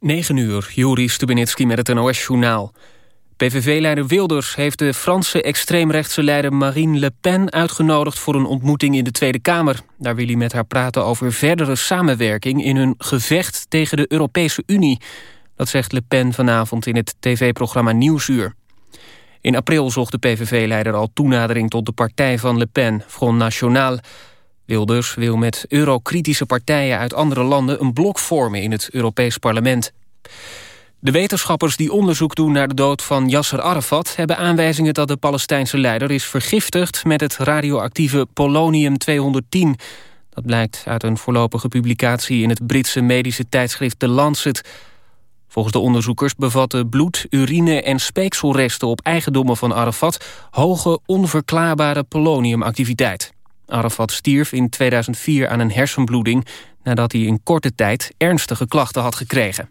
9 uur, Juri Stubenitski met het NOS-journaal. PVV-leider Wilders heeft de Franse extreemrechtse leider Marine Le Pen uitgenodigd voor een ontmoeting in de Tweede Kamer. Daar wil hij met haar praten over verdere samenwerking in hun gevecht tegen de Europese Unie. Dat zegt Le Pen vanavond in het tv-programma Nieuwsuur. In april zocht de PVV-leider al toenadering tot de partij van Le Pen, Front National. Wilders wil met eurokritische partijen uit andere landen een blok vormen in het Europees Parlement. De wetenschappers die onderzoek doen naar de dood van Yasser Arafat... hebben aanwijzingen dat de Palestijnse leider is vergiftigd... met het radioactieve polonium-210. Dat blijkt uit een voorlopige publicatie... in het Britse medische tijdschrift The Lancet. Volgens de onderzoekers bevatten bloed, urine en speekselresten... op eigendommen van Arafat hoge onverklaarbare poloniumactiviteit. Arafat stierf in 2004 aan een hersenbloeding... nadat hij in korte tijd ernstige klachten had gekregen.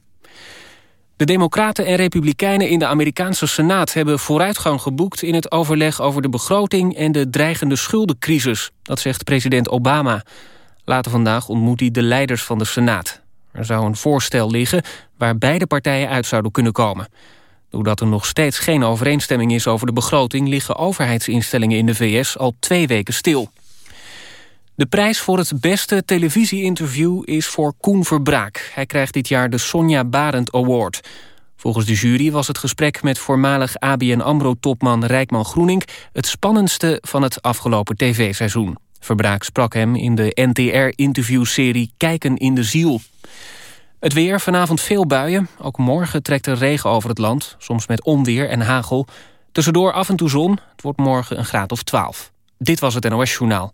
De Democraten en Republikeinen in de Amerikaanse Senaat... hebben vooruitgang geboekt in het overleg over de begroting... en de dreigende schuldencrisis, dat zegt president Obama. Later vandaag ontmoet hij de leiders van de Senaat. Er zou een voorstel liggen waar beide partijen uit zouden kunnen komen. Doordat er nog steeds geen overeenstemming is over de begroting... liggen overheidsinstellingen in de VS al twee weken stil. De prijs voor het beste televisie-interview is voor Koen Verbraak. Hij krijgt dit jaar de Sonja Barend Award. Volgens de jury was het gesprek met voormalig ABN AMRO-topman Rijkman Groening... het spannendste van het afgelopen tv-seizoen. Verbraak sprak hem in de NTR-interviewserie Kijken in de Ziel. Het weer, vanavond veel buien. Ook morgen trekt er regen over het land, soms met onweer en hagel. Tussendoor af en toe zon. Het wordt morgen een graad of 12. Dit was het NOS Journaal.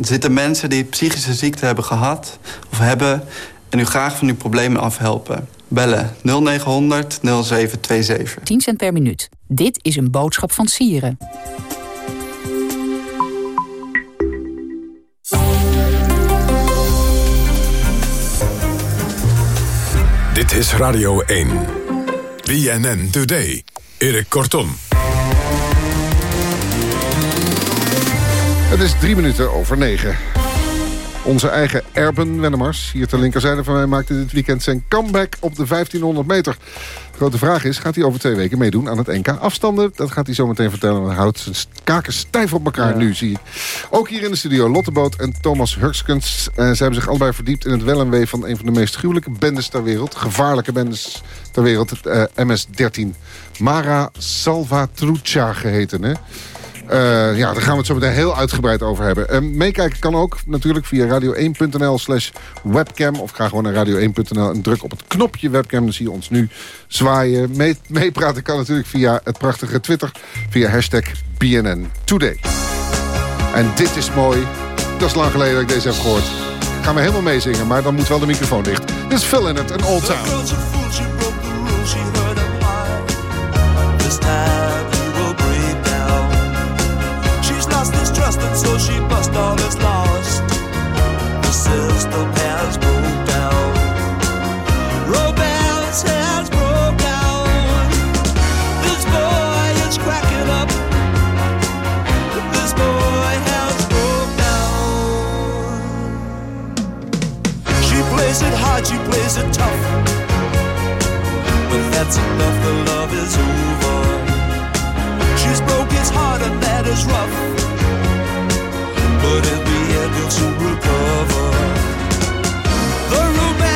Zitten mensen die psychische ziekte hebben gehad of hebben... en u graag van uw problemen afhelpen. Bellen 0900 0727. 10 cent per minuut. Dit is een boodschap van Sieren. Dit is Radio 1. BNN Today. Erik Kortom. Het is drie minuten over negen. Onze eigen Erben Wennemars, hier ter linkerzijde van mij... maakte dit weekend zijn comeback op de 1500 meter. De grote vraag is, gaat hij over twee weken meedoen aan het NK afstanden? Dat gaat hij zo meteen vertellen. Hij houdt zijn kaken stijf op elkaar nu, zie ik. Ook hier in de studio Lotteboot en Thomas Hurkskens. Uh, ze hebben zich allebei verdiept in het wel en wee... van een van de meest gruwelijke bendes ter wereld. Gevaarlijke bendes ter wereld, het uh, eh, MS-13. Mara Salvatrucha geheten, hè? Uh, ja, daar gaan we het zo meteen heel uitgebreid over hebben. Uh, meekijken kan ook natuurlijk via radio1.nl slash webcam. Of ga gewoon naar radio1.nl en druk op het knopje webcam. Dan zie je ons nu zwaaien. Mee, meepraten kan natuurlijk via het prachtige Twitter. Via hashtag BNN Today. En dit is mooi. Dat is lang geleden dat ik deze heb gehoord. Gaan we helemaal meezingen, maar dan moet wel de microfoon dicht. Dit is Phil in het, een Old Town. So she bust all is lost. The system has broke down. Has broke down. This boy is cracking up. This boy has broke down. She plays it hard, she plays it tough. But that's enough, the love is over. She's broke his and that is rough but in the end you'll soon recover. The romance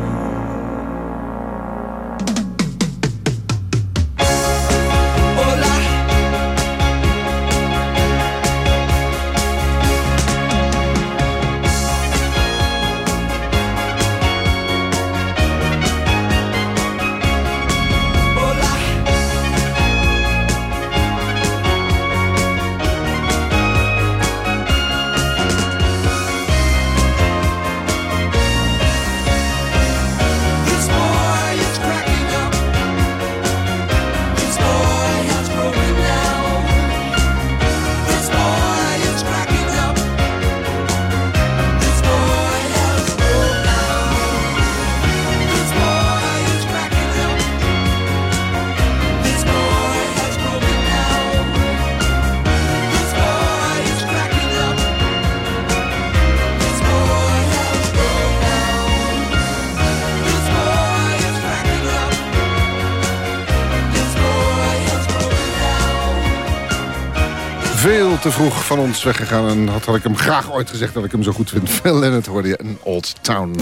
Vroeg van ons weggegaan. En had, had ik hem graag ooit gezegd dat ik hem zo goed vind. Phil Lennart hoorde je, een Old Town.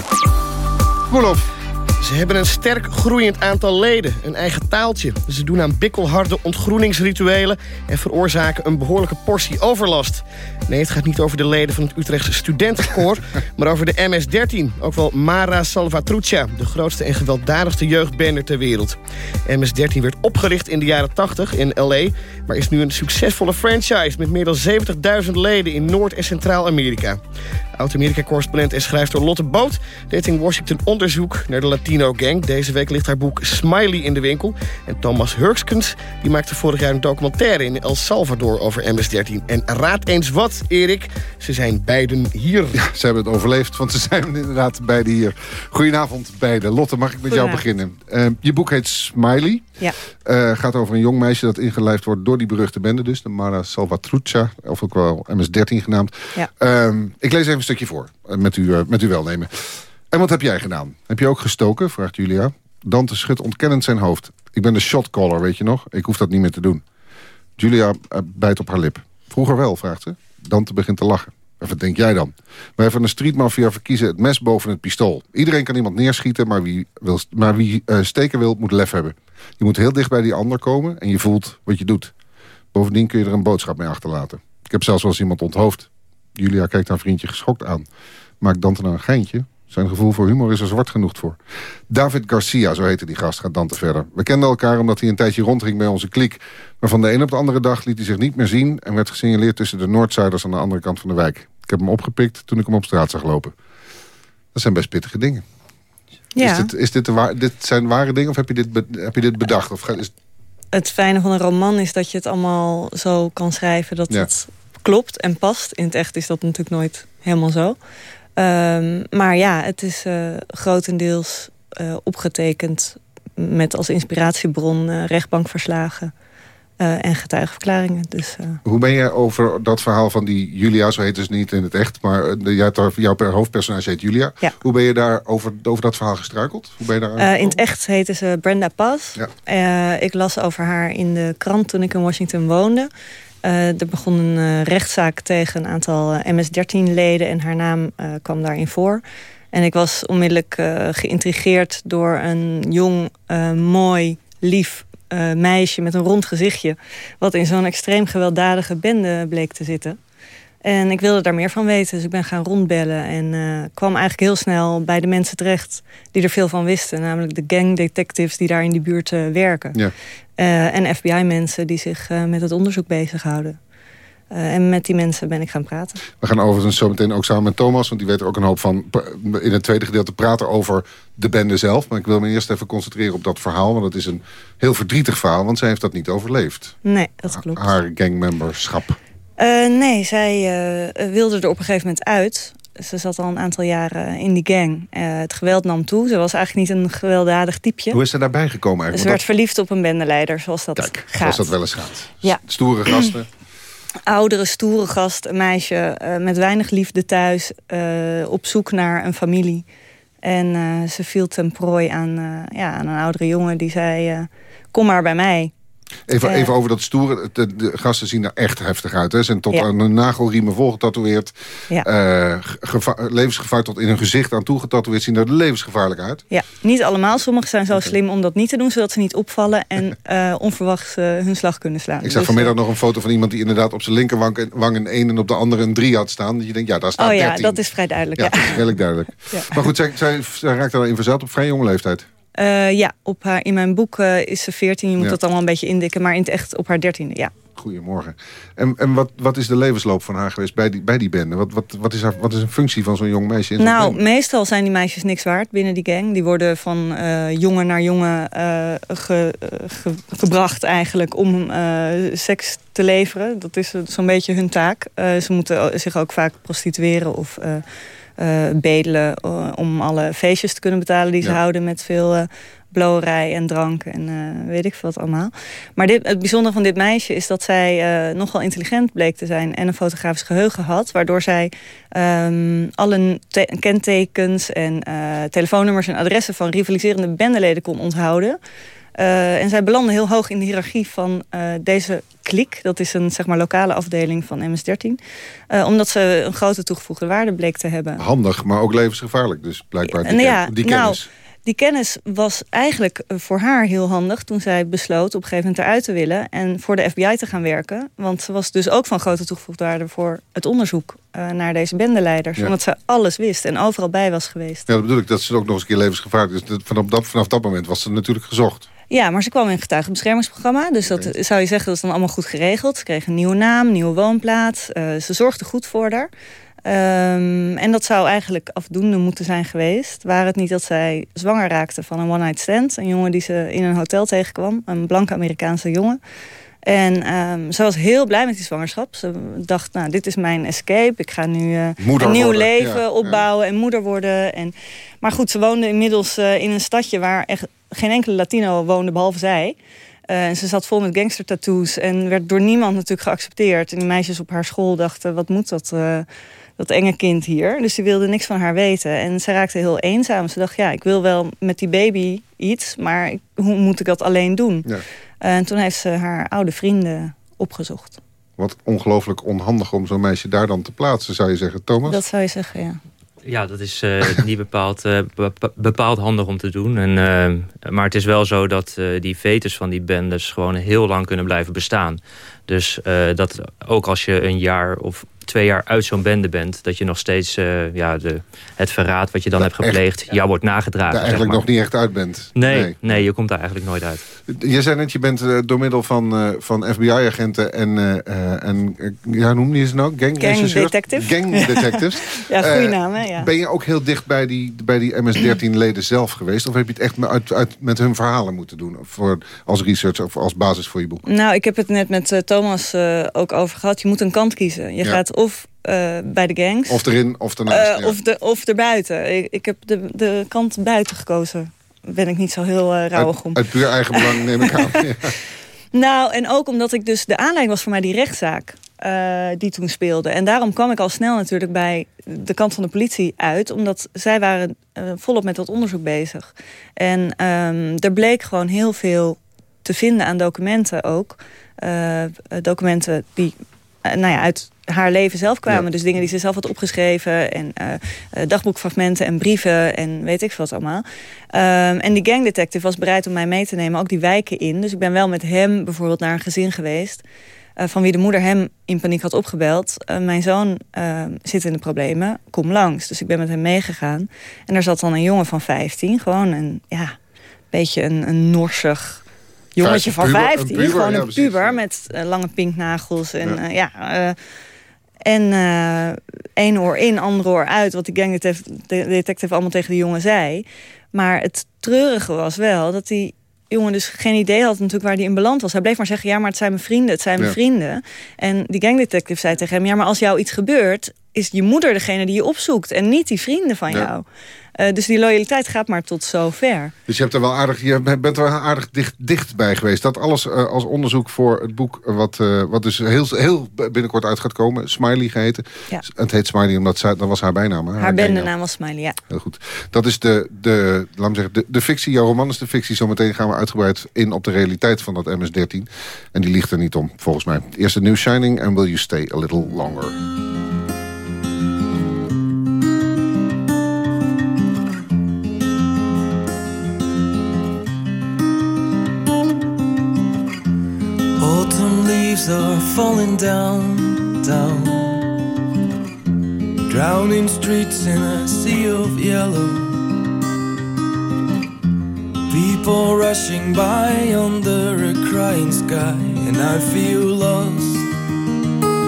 Roelof. Ze hebben een sterk groeiend aantal leden, een eigen taaltje. Ze doen aan bikkelharde ontgroeningsrituelen... en veroorzaken een behoorlijke portie overlast. Nee, het gaat niet over de leden van het Utrechtse studentenkoor... maar over de MS-13, ook wel Mara Salvatrucha... de grootste en gewelddadigste jeugdbender ter wereld. MS-13 werd opgericht in de jaren 80 in L.A... maar is nu een succesvolle franchise... met meer dan 70.000 leden in Noord- en Centraal-Amerika. Oud-Amerika-correspondent en schrijfster Lotte Boot... deed in Washington onderzoek naar de Latino Gang. Deze week ligt haar boek Smiley in de winkel. En Thomas Hurkskens die maakte vorig jaar een documentaire in El Salvador over MS-13. En raad eens wat, Erik, ze zijn beiden hier. Ja, ze hebben het overleefd, want ze zijn inderdaad beiden hier. Goedenavond beiden. Lotte, mag ik met jou beginnen? Uh, je boek heet Smiley. Ja. Uh, gaat over een jong meisje dat ingelijfd wordt door die beruchte bende dus. De Mara Salvatrucha, of ook wel MS-13 genaamd. Ja. Uh, ik lees even een stukje voor, uh, met, u, met uw welnemen. En wat heb jij gedaan? Heb je ook gestoken, vraagt Julia. Dante schudt ontkennend zijn hoofd. Ik ben de shotcaller, weet je nog? Ik hoef dat niet meer te doen. Julia bijt op haar lip. Vroeger wel, vraagt ze. Dante begint te lachen. Wat denk jij dan? Wij van de streetmafia verkiezen het mes boven het pistool. Iedereen kan iemand neerschieten, maar wie, wil, maar wie uh, steken wil, moet lef hebben. Je moet heel dicht bij die ander komen en je voelt wat je doet. Bovendien kun je er een boodschap mee achterlaten. Ik heb zelfs wel eens iemand onthoofd. Julia kijkt haar vriendje geschokt aan. Maakt Dante nou een geintje? Zijn gevoel voor humor is er zwart genoeg voor. David Garcia, zo heette die gast, gaat Dante verder. We kenden elkaar omdat hij een tijdje rondging bij onze kliek. Maar van de een op de andere dag liet hij zich niet meer zien... en werd gesignaleerd tussen de Noordzuiders aan de andere kant van de wijk. Ik heb hem opgepikt toen ik hem op straat zag lopen. Dat zijn best pittige dingen. Ja. Is, dit, is dit, de dit zijn ware dingen of heb je dit, heb je dit bedacht? Of is... Het fijne van een roman is dat je het allemaal zo kan schrijven... dat ja. het klopt en past. In het echt is dat natuurlijk nooit helemaal zo. Um, maar ja, het is uh, grotendeels uh, opgetekend met als inspiratiebron uh, rechtbankverslagen en getuigenverklaringen. Dus, Hoe ben je over dat verhaal van die Julia, zo heet ze niet in het echt... maar jouw hoofdpersonage heet Julia. Ja. Hoe ben je daar over, over dat verhaal gestruikeld? Hoe ben je daar in het echt heette ze Brenda Paz. Ja. ik las over haar in de krant toen ik in Washington woonde... Uh, er begon een uh, rechtszaak tegen een aantal uh, MS-13-leden... en haar naam kwam daarin voor. En ik was onmiddellijk geïntrigeerd door een jong, mooi, lief meisje... met een rond gezichtje, wat in zo'n extreem gewelddadige bende bleek te zitten. En ik wilde daar meer van weten, dus ik ben gaan rondbellen... en kwam eigenlijk heel snel bij de mensen terecht die er veel van wisten. Namelijk de gangdetectives die daar in die buurt werken. Ja. Uh, en FBI-mensen die zich uh, met het onderzoek bezighouden. Uh, en met die mensen ben ik gaan praten. We gaan overigens zo meteen ook samen met Thomas... want die weet er ook een hoop van in het tweede gedeelte praten over de bende zelf. Maar ik wil me eerst even concentreren op dat verhaal... want het is een heel verdrietig verhaal, want zij heeft dat niet overleefd. Nee, dat klopt. Haar gangmemberschap. nee, zij wilde er op een gegeven moment uit. Ze zat al een aantal jaren in die gang. Uh, het geweld nam toe. Ze was eigenlijk niet een gewelddadig typeje. Hoe is ze daarbij gekomen eigenlijk? Ze werd verliefd op een bendeleider, zoals dat Kijk, gaat. zoals dat wel eens gaat. Ja. Stoere gasten. Oudere, stoere gast, een meisje uh, met weinig liefde thuis. Uh, op zoek naar een familie. En ze viel ten prooi aan, ja, aan een oudere jongen die zei... kom maar bij mij. Even, Eh. even over dat stoere. De, de gasten zien er echt heftig uit. Hè. Ze zijn tot Ja. aan hun nagelriemen volgetatoeëerd. Ja. Eh, geva- levensgevaar tot in hun gezicht aan toe getatoeëerd. Zien er levensgevaarlijk uit. Ja, niet allemaal. Sommigen zijn zo slim om dat niet te doen... zodat ze niet opvallen en eh, onverwachts hun slag kunnen slaan. Ik zag Dus, vanmiddag nog een foto van iemand die inderdaad op zijn linkerwang een- 1 en op de andere een 3 had staan. Dat je denkt, ja, daar staat Oh ja, 13. dat is vrij duidelijk. Ja, Ja, dat is redelijk duidelijk. Maar goed, zij, zij, zij raakte daarin verzeild op vrij jonge leeftijd. Eh, ja op haar, in mijn boek eh, is ze 14. Je moet Ja. dat allemaal een beetje indikken. Maar in het echt op haar 13e, ja. Goedemorgen. En, en wat, wat is de levensloop van haar geweest bij die, bij die bende? Wat, wat, wat, is haar, wat is een functie van zo'n jong meisje in Nou, bende? meestal zijn die meisjes niks waard binnen die gang. Die worden van eh, jongen naar jongen ge- ge- gebracht eigenlijk om seks te leveren. Dat is zo'n beetje hun taak. Ze moeten zich ook vaak prostitueren of bedelen... eh, om alle feestjes te kunnen betalen die ze Ja. houden met veel... eh, blowerij en drank en eh, weet ik veel wat allemaal. Maar dit, het bijzondere van dit meisje is dat zij eh, nogal intelligent bleek te zijn... en een fotografisch geheugen had, waardoor zij ehm, alle te- kentekens en eh, telefoonnummers en adressen van rivaliserende bendeleden kon onthouden. Eh, en zij belandde heel hoog in de hiërarchie van eh, deze klik. Dat is een zeg maar, lokale afdeling van MS-13. Eh, omdat ze een grote toegevoegde waarde bleek te hebben. Handig, maar ook levensgevaarlijk. Dus blijkbaar die, En ja, ken- die nou, kennis. die kennis was eigenlijk voor haar heel handig... toen zij besloot op een gegeven moment eruit te willen... en voor de FBI te gaan werken. Want ze was dus ook van grote toegevoegde waarde... voor het onderzoek naar deze bendeleiders. Ja. Omdat ze alles wist en overal bij was geweest. Ja, dat bedoel ik. Dat is ook nog eens een keer levensgevaarlijk. Dus dat- vanaf, dat, vanaf dat moment was ze natuurlijk gezocht. Ja, maar ze kwam in een getuigenbeschermingsprogramma. Dus dat zou je zeggen, dat is dan allemaal goed geregeld. Ze kreeg een nieuwe naam, nieuwe woonplaats. Eh, ze zorgde goed voor haar. Ehm, en dat zou eigenlijk afdoende moeten zijn geweest. Waar het niet dat zij zwanger raakte van een one-night stand. Een jongen die ze in een hotel tegenkwam. Een blanke Amerikaanse jongen. En ehm, ze was heel blij met die zwangerschap. Ze dacht, nou, dit is mijn escape. Ik ga nu eh, een nieuw worden, leven ja, opbouwen en moeder worden. En, maar goed, ze woonde inmiddels eh, in een stadje... waar echt geen enkele Latino woonde, behalve zij. Eh, en ze zat vol met gangstertattoos en werd door niemand natuurlijk geaccepteerd. En die meisjes op haar school dachten, wat moet dat, eh, dat enge kind hier? Dus die wilde niks van haar weten. En ze raakte heel eenzaam. Ze dacht, ja, ik wil wel met die baby iets... maar ik- hoe moet ik dat alleen doen? Ja. Eh, en toen heeft ze haar oude vrienden opgezocht. Wat ongelooflijk onhandig om zo'n meisje daar dan te plaatsen, zou je zeggen. Thomas? Dat zou je zeggen, ja. Ja, dat is eh, niet bepaald, eh, be- bepaald handig om te doen. En, eh, maar het is wel zo dat die vetes van die bendes gewoon heel lang kunnen blijven bestaan. Dus dat ook als je een jaar of twee jaar uit zo'n bende bent... dat je nog steeds eh, ja, de, het verraad wat je dan hebt gepleegd... jou wordt nagedragen. Daar zeg eigenlijk maar. nog niet echt uit bent. Nee, nee. je komt daar eigenlijk nooit uit. Je zei net, je bent eh, door middel van, eh, van FBI-agenten en, eh, eh, en ja, hoe noem je ze nou? Gang, Gang detective. Gang detectives. Ja, goede naam, hè? Ja. Ben je ook heel dicht bij die, bij die MS-13-leden zelf geweest? Of heb je het echt uit, uit, met hun verhalen moeten doen? Voor, als research of als basis voor je boek? Nou, ik heb het net met Thomas eh, ook over gehad. Je moet een kant kiezen. Je Ja. gaat of eh, bij de gangs... Of erin of ernaast. eh, ja. of, de, of erbuiten. Ik, ik heb de, de kant buiten gekozen. Ben ik niet zo heel eh rauwig om. uit, uit puur eigen belang neem ik aan. Ja. Nou, en ook omdat ik dus de aanleiding was voor mij die rechtszaak die toen speelde. En daarom kwam ik al snel natuurlijk bij de kant van de politie uit. Omdat zij waren volop met dat onderzoek bezig. En ehm, er bleek gewoon heel veel te vinden aan documenten ook. Documenten die nou ja, uit haar leven zelf kwamen. Ja. Dus dingen die ze zelf had opgeschreven. En eh, eh, dagboekfragmenten en brieven en weet ik veel wat allemaal. Ehm, en die gangdetective was bereid om mij mee te nemen. Ook die wijken in. Dus ik ben wel met hem bijvoorbeeld naar een gezin geweest. eh, van wie de moeder hem in paniek had opgebeld. Mijn zoon eh, zit in de problemen, kom langs. Dus ik ben met hem meegegaan. En daar zat dan een jongen van 15. Gewoon een, ja, beetje een, een norsig jongetje van puber, een 15. puber, gewoon een puber met lange pinknagels. En Ja. ja, ja en eh één oor in, ander oor uit. Wat die gangdetective allemaal tegen de jongen zei. Maar het treurige was wel dat die jongen dus geen idee had natuurlijk waar hij in beland was. Hij bleef maar zeggen, ja, maar het zijn mijn vrienden, het zijn mijn Ja. vrienden. En die gangdetective zei tegen hem, ja, maar als jou iets gebeurt... is je moeder degene die je opzoekt... en niet die vrienden van jou. Uh, dus die loyaliteit gaat maar tot zover. Dus je, hebt er wel aardig, je bent er wel aardig dicht, dicht bij geweest. Dat alles uh, als onderzoek voor het boek... wat, uh, wat dus heel, heel binnenkort uit gaat komen. Smiley geheten. Ja. Het heet Smiley omdat zij, dat was haar bijnaam. Haar, haar bendenaam was Smiley, ja. Heel goed. Dat is de, de, laat me zeggen, de, de fictie. Jouw roman is de fictie. Zometeen gaan we uitgebreid in op de realiteit van dat MS-13. En die ligt er niet om, volgens mij. Eerst de New Shining and Will You Stay a Little Longer. Leaves are falling down, down. Drowning streets in a sea of yellow. People rushing by under a crying sky, and I feel lost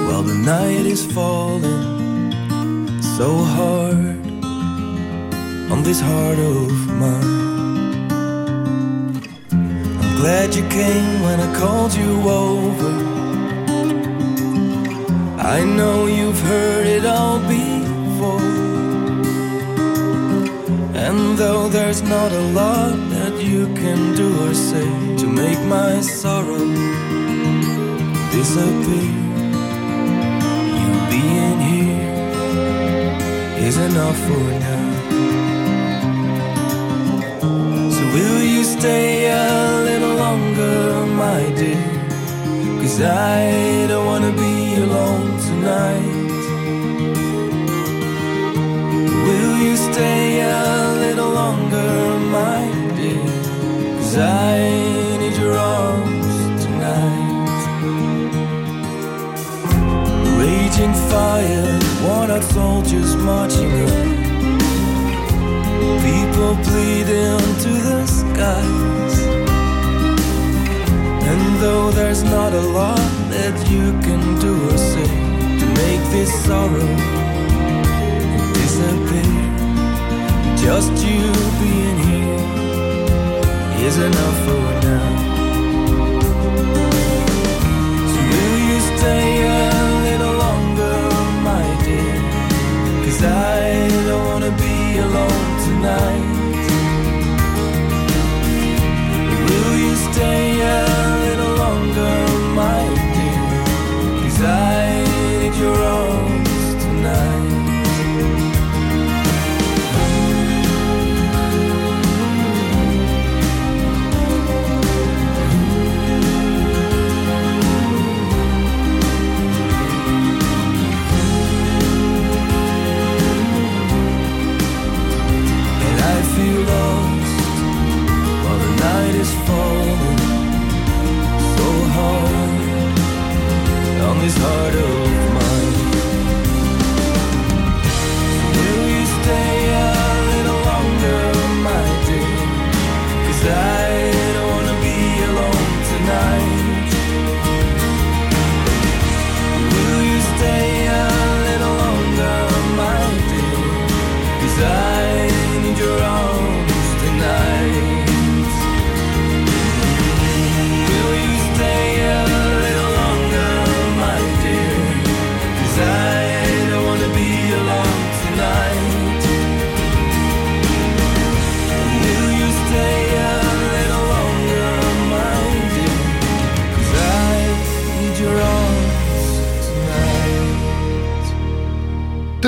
while the night is falling so hard on this heart of mine. I'm glad you came when I called you over. I know you've heard it all before. And though there's not a lot that you can do or say to make my sorrow disappear, you being here is enough for now. So, will you stay a little longer, my dear? Cause I don't wanna be stay a little longer, my dear? Cause I need your arms tonight. Raging fire, worn out soldiers marching in People bleeding to the skies. And though there's not a lot that you can do or say to make this sorrow Just you being here is enough for now. So will you stay a little longer, my dear? Cause I don't wanna be alone tonight. Will you stay harder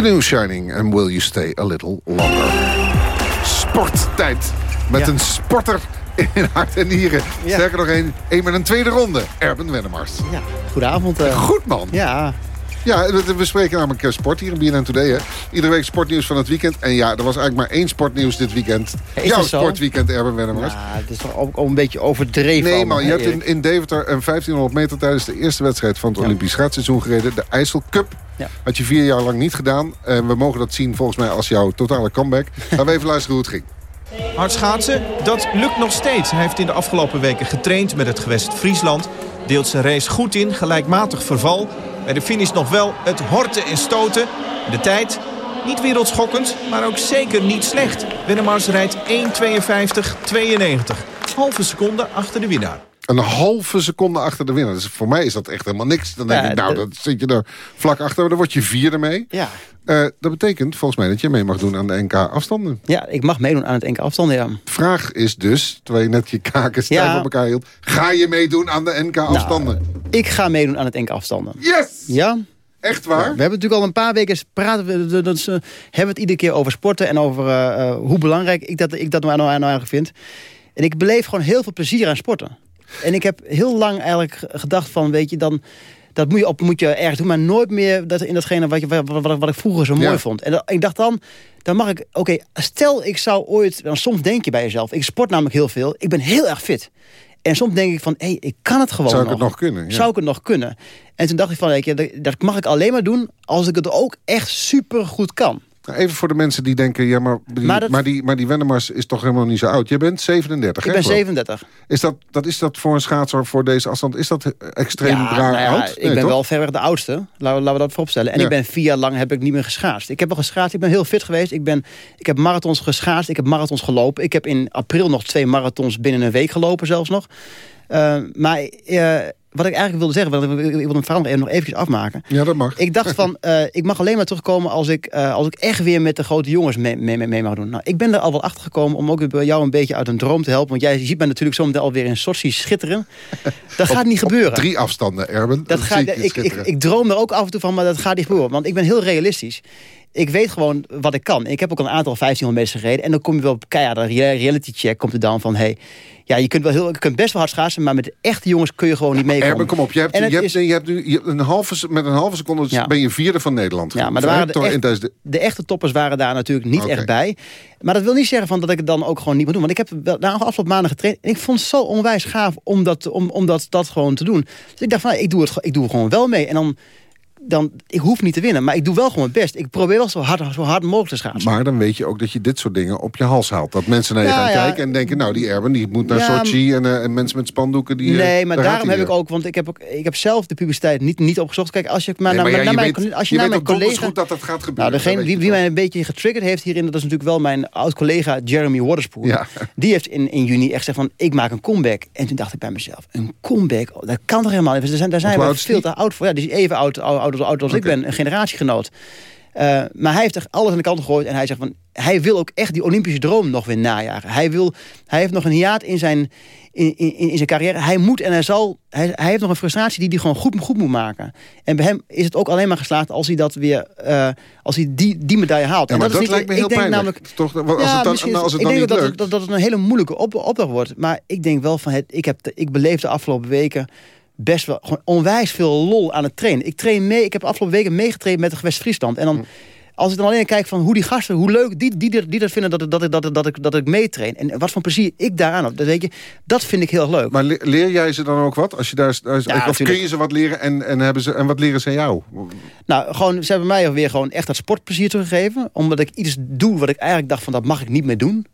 New Shining and Will You Stay a Little Longer. Sporttijd. Met een sporter in hart en nieren. Sterker nog één, één met een tweede ronde. Erben Wennemars. Ja, goedenavond. Uh... Goed man. Ja. Ja, we spreken namelijk eh, sport hier in BNN Today. Hè. Iedere week sportnieuws van het weekend. En ja, er was eigenlijk maar één sportnieuws dit weekend. Is Jouw sportweekend, Erben Wennemars. Ja, het is toch ook, een beetje overdreven. Nee, maar je hebt in, in Deventer een 1500 meter... tijdens de eerste wedstrijd van het ja. Olympisch schaatsseizoen gereden. De IJssel Cup. Ja. Had je vier jaar lang niet gedaan. En we mogen dat zien volgens mij als jouw totale comeback. Gaan we even luisteren hoe het ging. Hard schaatsen, dat lukt nog steeds. Hij heeft in de afgelopen weken getraind met het gewest Friesland. Deelt zijn race goed in, gelijkmatig verval. Bij de finish nog wel het horten en stoten. De tijd, niet wereldschokkend, maar ook zeker niet slecht. Wennemars rijdt 1.52.92. Halve seconde achter de winnaar. Een halve seconde achter de winnaar. Dus voor mij is dat echt helemaal niks. Dan denk Ja, ik, nou, de- dan zit je er vlak achter. Dan word je vierde mee. Ja. Eh, dat betekent volgens mij dat je mee mag doen aan de NK-afstanden. Ja, ik mag meedoen aan het enkele afstanden, ja. Vraag is dus, terwijl je net je kaken stijf Ja. op elkaar hield... ga je meedoen aan de NK-afstanden? Ik ga meedoen aan het enkele afstanden. yes! Ja? Echt waar? Ja, we hebben natuurlijk al een paar weken praten we, dat, dat, hebben we het iedere keer over sporten en over eh, eh, hoe belangrijk ik dat, ik dat nou, nou, nou eigenlijk vind. En ik beleef gewoon heel veel plezier aan sporten. En ik heb heel lang eigenlijk gedacht van, weet je, dan... Dat moet je, op, moet je ergens doen, maar nooit meer dat in datgene wat, je, wat, wat, wat ik vroeger zo mooi Ja. vond. En dat- ik dacht dan, dan mag ik, oké, stel ik zou ooit, dan soms denk je bij jezelf, ik sport namelijk heel veel, ik ben heel erg fit. En soms denk ik van, hé, hey, ik kan het gewoon Zou ik nog. het nog kunnen? Ja. Zou ik het nog kunnen? En toen dacht ik van, dat mag ik alleen maar doen als ik het ook echt super goed kan. Nou, Even voor de mensen die denken, ja, maar die, Maar die, maar die Wennemars is toch helemaal niet zo oud. Je bent 37, Ik hè, ben geloof 37. Is dat, dat, is dat voor een schaatser voor deze afstand, is dat extreem Ja, raar nou ja, oud? ik ben toch? wel verreweg de oudste. Laten we, laten we dat vooropstellen. En Ja. ik ben vier jaar lang heb ik niet meer geschaatst. Ik heb wel geschaatst. Ik ben heel fit geweest. Ik, ben, ik heb marathons geschaatst. Ik heb marathons gelopen. Ik heb in april nog twee marathons binnen een week gelopen zelfs nog. Eh, maar eh, wat ik eigenlijk wilde zeggen, want ik, wil een verhaal nog even nog eventjes afmaken. Ja, dat mag. Ik dacht van, eh, ik mag alleen maar terugkomen als ik, eh, als ik echt weer met de grote jongens mee, mee, mee, mag doen. Nou, ik ben er al wel achter gekomen om ook jou een beetje uit een droom te helpen. Want jij ziet mij natuurlijk zometeen alweer in Sochi schitteren. Dat gaat niet gebeuren. Drie afstanden, Erben. Dat gaat, je ik, ik, ik droom er ook af en toe van, maar dat gaat niet gebeuren. Want ik ben heel realistisch. Ik weet gewoon wat ik kan. Ik heb ook al een aantal 1500 meters gereden. En dan kom je wel op keiharde rea- reality check. Komt er dan van, hey, ja, je kunt, wel heel, je kunt best wel hard schaatsen... maar met de echte jongens kun je gewoon niet meekomen. Erben, kom op. Je hebt, je hebt, is- je hebt nu een halve, met een halve seconde Ja. ben je vierde van Nederland. Ja, maar waren de, echt- echte toppers waren daar natuurlijk niet echt bij. Maar dat wil niet zeggen van dat ik het dan ook gewoon niet moet doen. Want ik heb wel na afgelopen maanden getraind. En ik vond het zo onwijs gaaf om dat, om, om dat, dat gewoon te doen. Dus ik dacht van, ik doe het, ik doe gewoon wel mee. En dan, dan, ik hoef niet te winnen. Maar ik doe wel gewoon mijn best. Ik probeer wel zo hard, zo hard mogelijk te schaatsen. Maar dan weet je ook dat je dit soort dingen op je hals haalt. Dat mensen naar je Ja, gaan ja. kijken en denken... nou, die Erben die moet naar Sochi en, eh, en mensen met spandoeken... Die, eh, nee, maar daar daarom heb ik ook, want ik heb, ook, ik heb zelf de publiciteit niet, niet opgezocht. Kijk, als je maar Nee, naar, maar ja, naar je mijn, weet- als je je naar weet mijn collega. goed dat dat gaat gebeuren. Nou, degene die je mij een beetje getriggerd heeft hierin, dat is natuurlijk wel mijn oud-collega Jeremy Waterspoon. Ja. Die heeft in, in juni echt gezegd van, ik maak een comeback. En toen dacht ik bij mezelf, een comeback? Oh, dat kan toch helemaal niet? Daar zijn, daar zijn we veel te oud voor. Ja, die is even oud, oud, oud, oud als ik ben, een generatiegenoot. Eh, maar hij heeft echt alles aan de kant gegooid. En hij zegt van, hij wil ook echt die Olympische droom nog weer najagen. Hij, wil, hij heeft nog een hiaat in zijn, in, in, in zijn carrière. Hij moet en hij zal... Hij, hij heeft nog een frustratie die hij gewoon goed, goed moet maken. En bij hem is het ook alleen maar geslaagd als hij dat weer... eh, als hij die, die medaille haalt. Ja, en dat, is niet- lijkt me ik heel denk pijnlijk. namelijk- Toch, als ja, het dan, nou, als het ik dan denk niet dat, lukt... het- dat, dat het een hele moeilijke op, opdracht wordt. Maar ik denk wel van het, ik, heb ik beleef de afgelopen weken best wel gewoon onwijs veel lol aan het trainen. Ik train mee. Ik heb afgelopen weken meegetraind met de gewest Friesland. En dan als ik dan alleen kijk van hoe die gasten, hoe leuk die, die, die dat vinden dat, ik- dat, ik, dat, ik- dat, ik, dat ik meetrain. En wat voor plezier ik daaraan heb. Dat, weet je, dat vind ik heel leuk. Maar le- leer jij ze dan ook wat? Als je daar, Ja, of kun je ze wat leren en, en, hebben ze, en wat leren ze aan jou? Nou, gewoon, ze hebben mij weer gewoon echt dat sportplezier toegegeven. Omdat ik iets doe wat ik eigenlijk dacht van dat mag ik niet meer doen.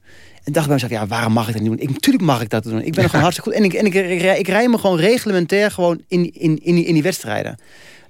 En dacht bij mezelf, ja, waarom mag ik dat niet doen? Ik, natuurlijk mag ik dat doen. Ik ben gewoon hartstikke goed. En ik, en ik, ik, rij, ik rij me gewoon reglementair gewoon in, in, in, die, in die wedstrijden.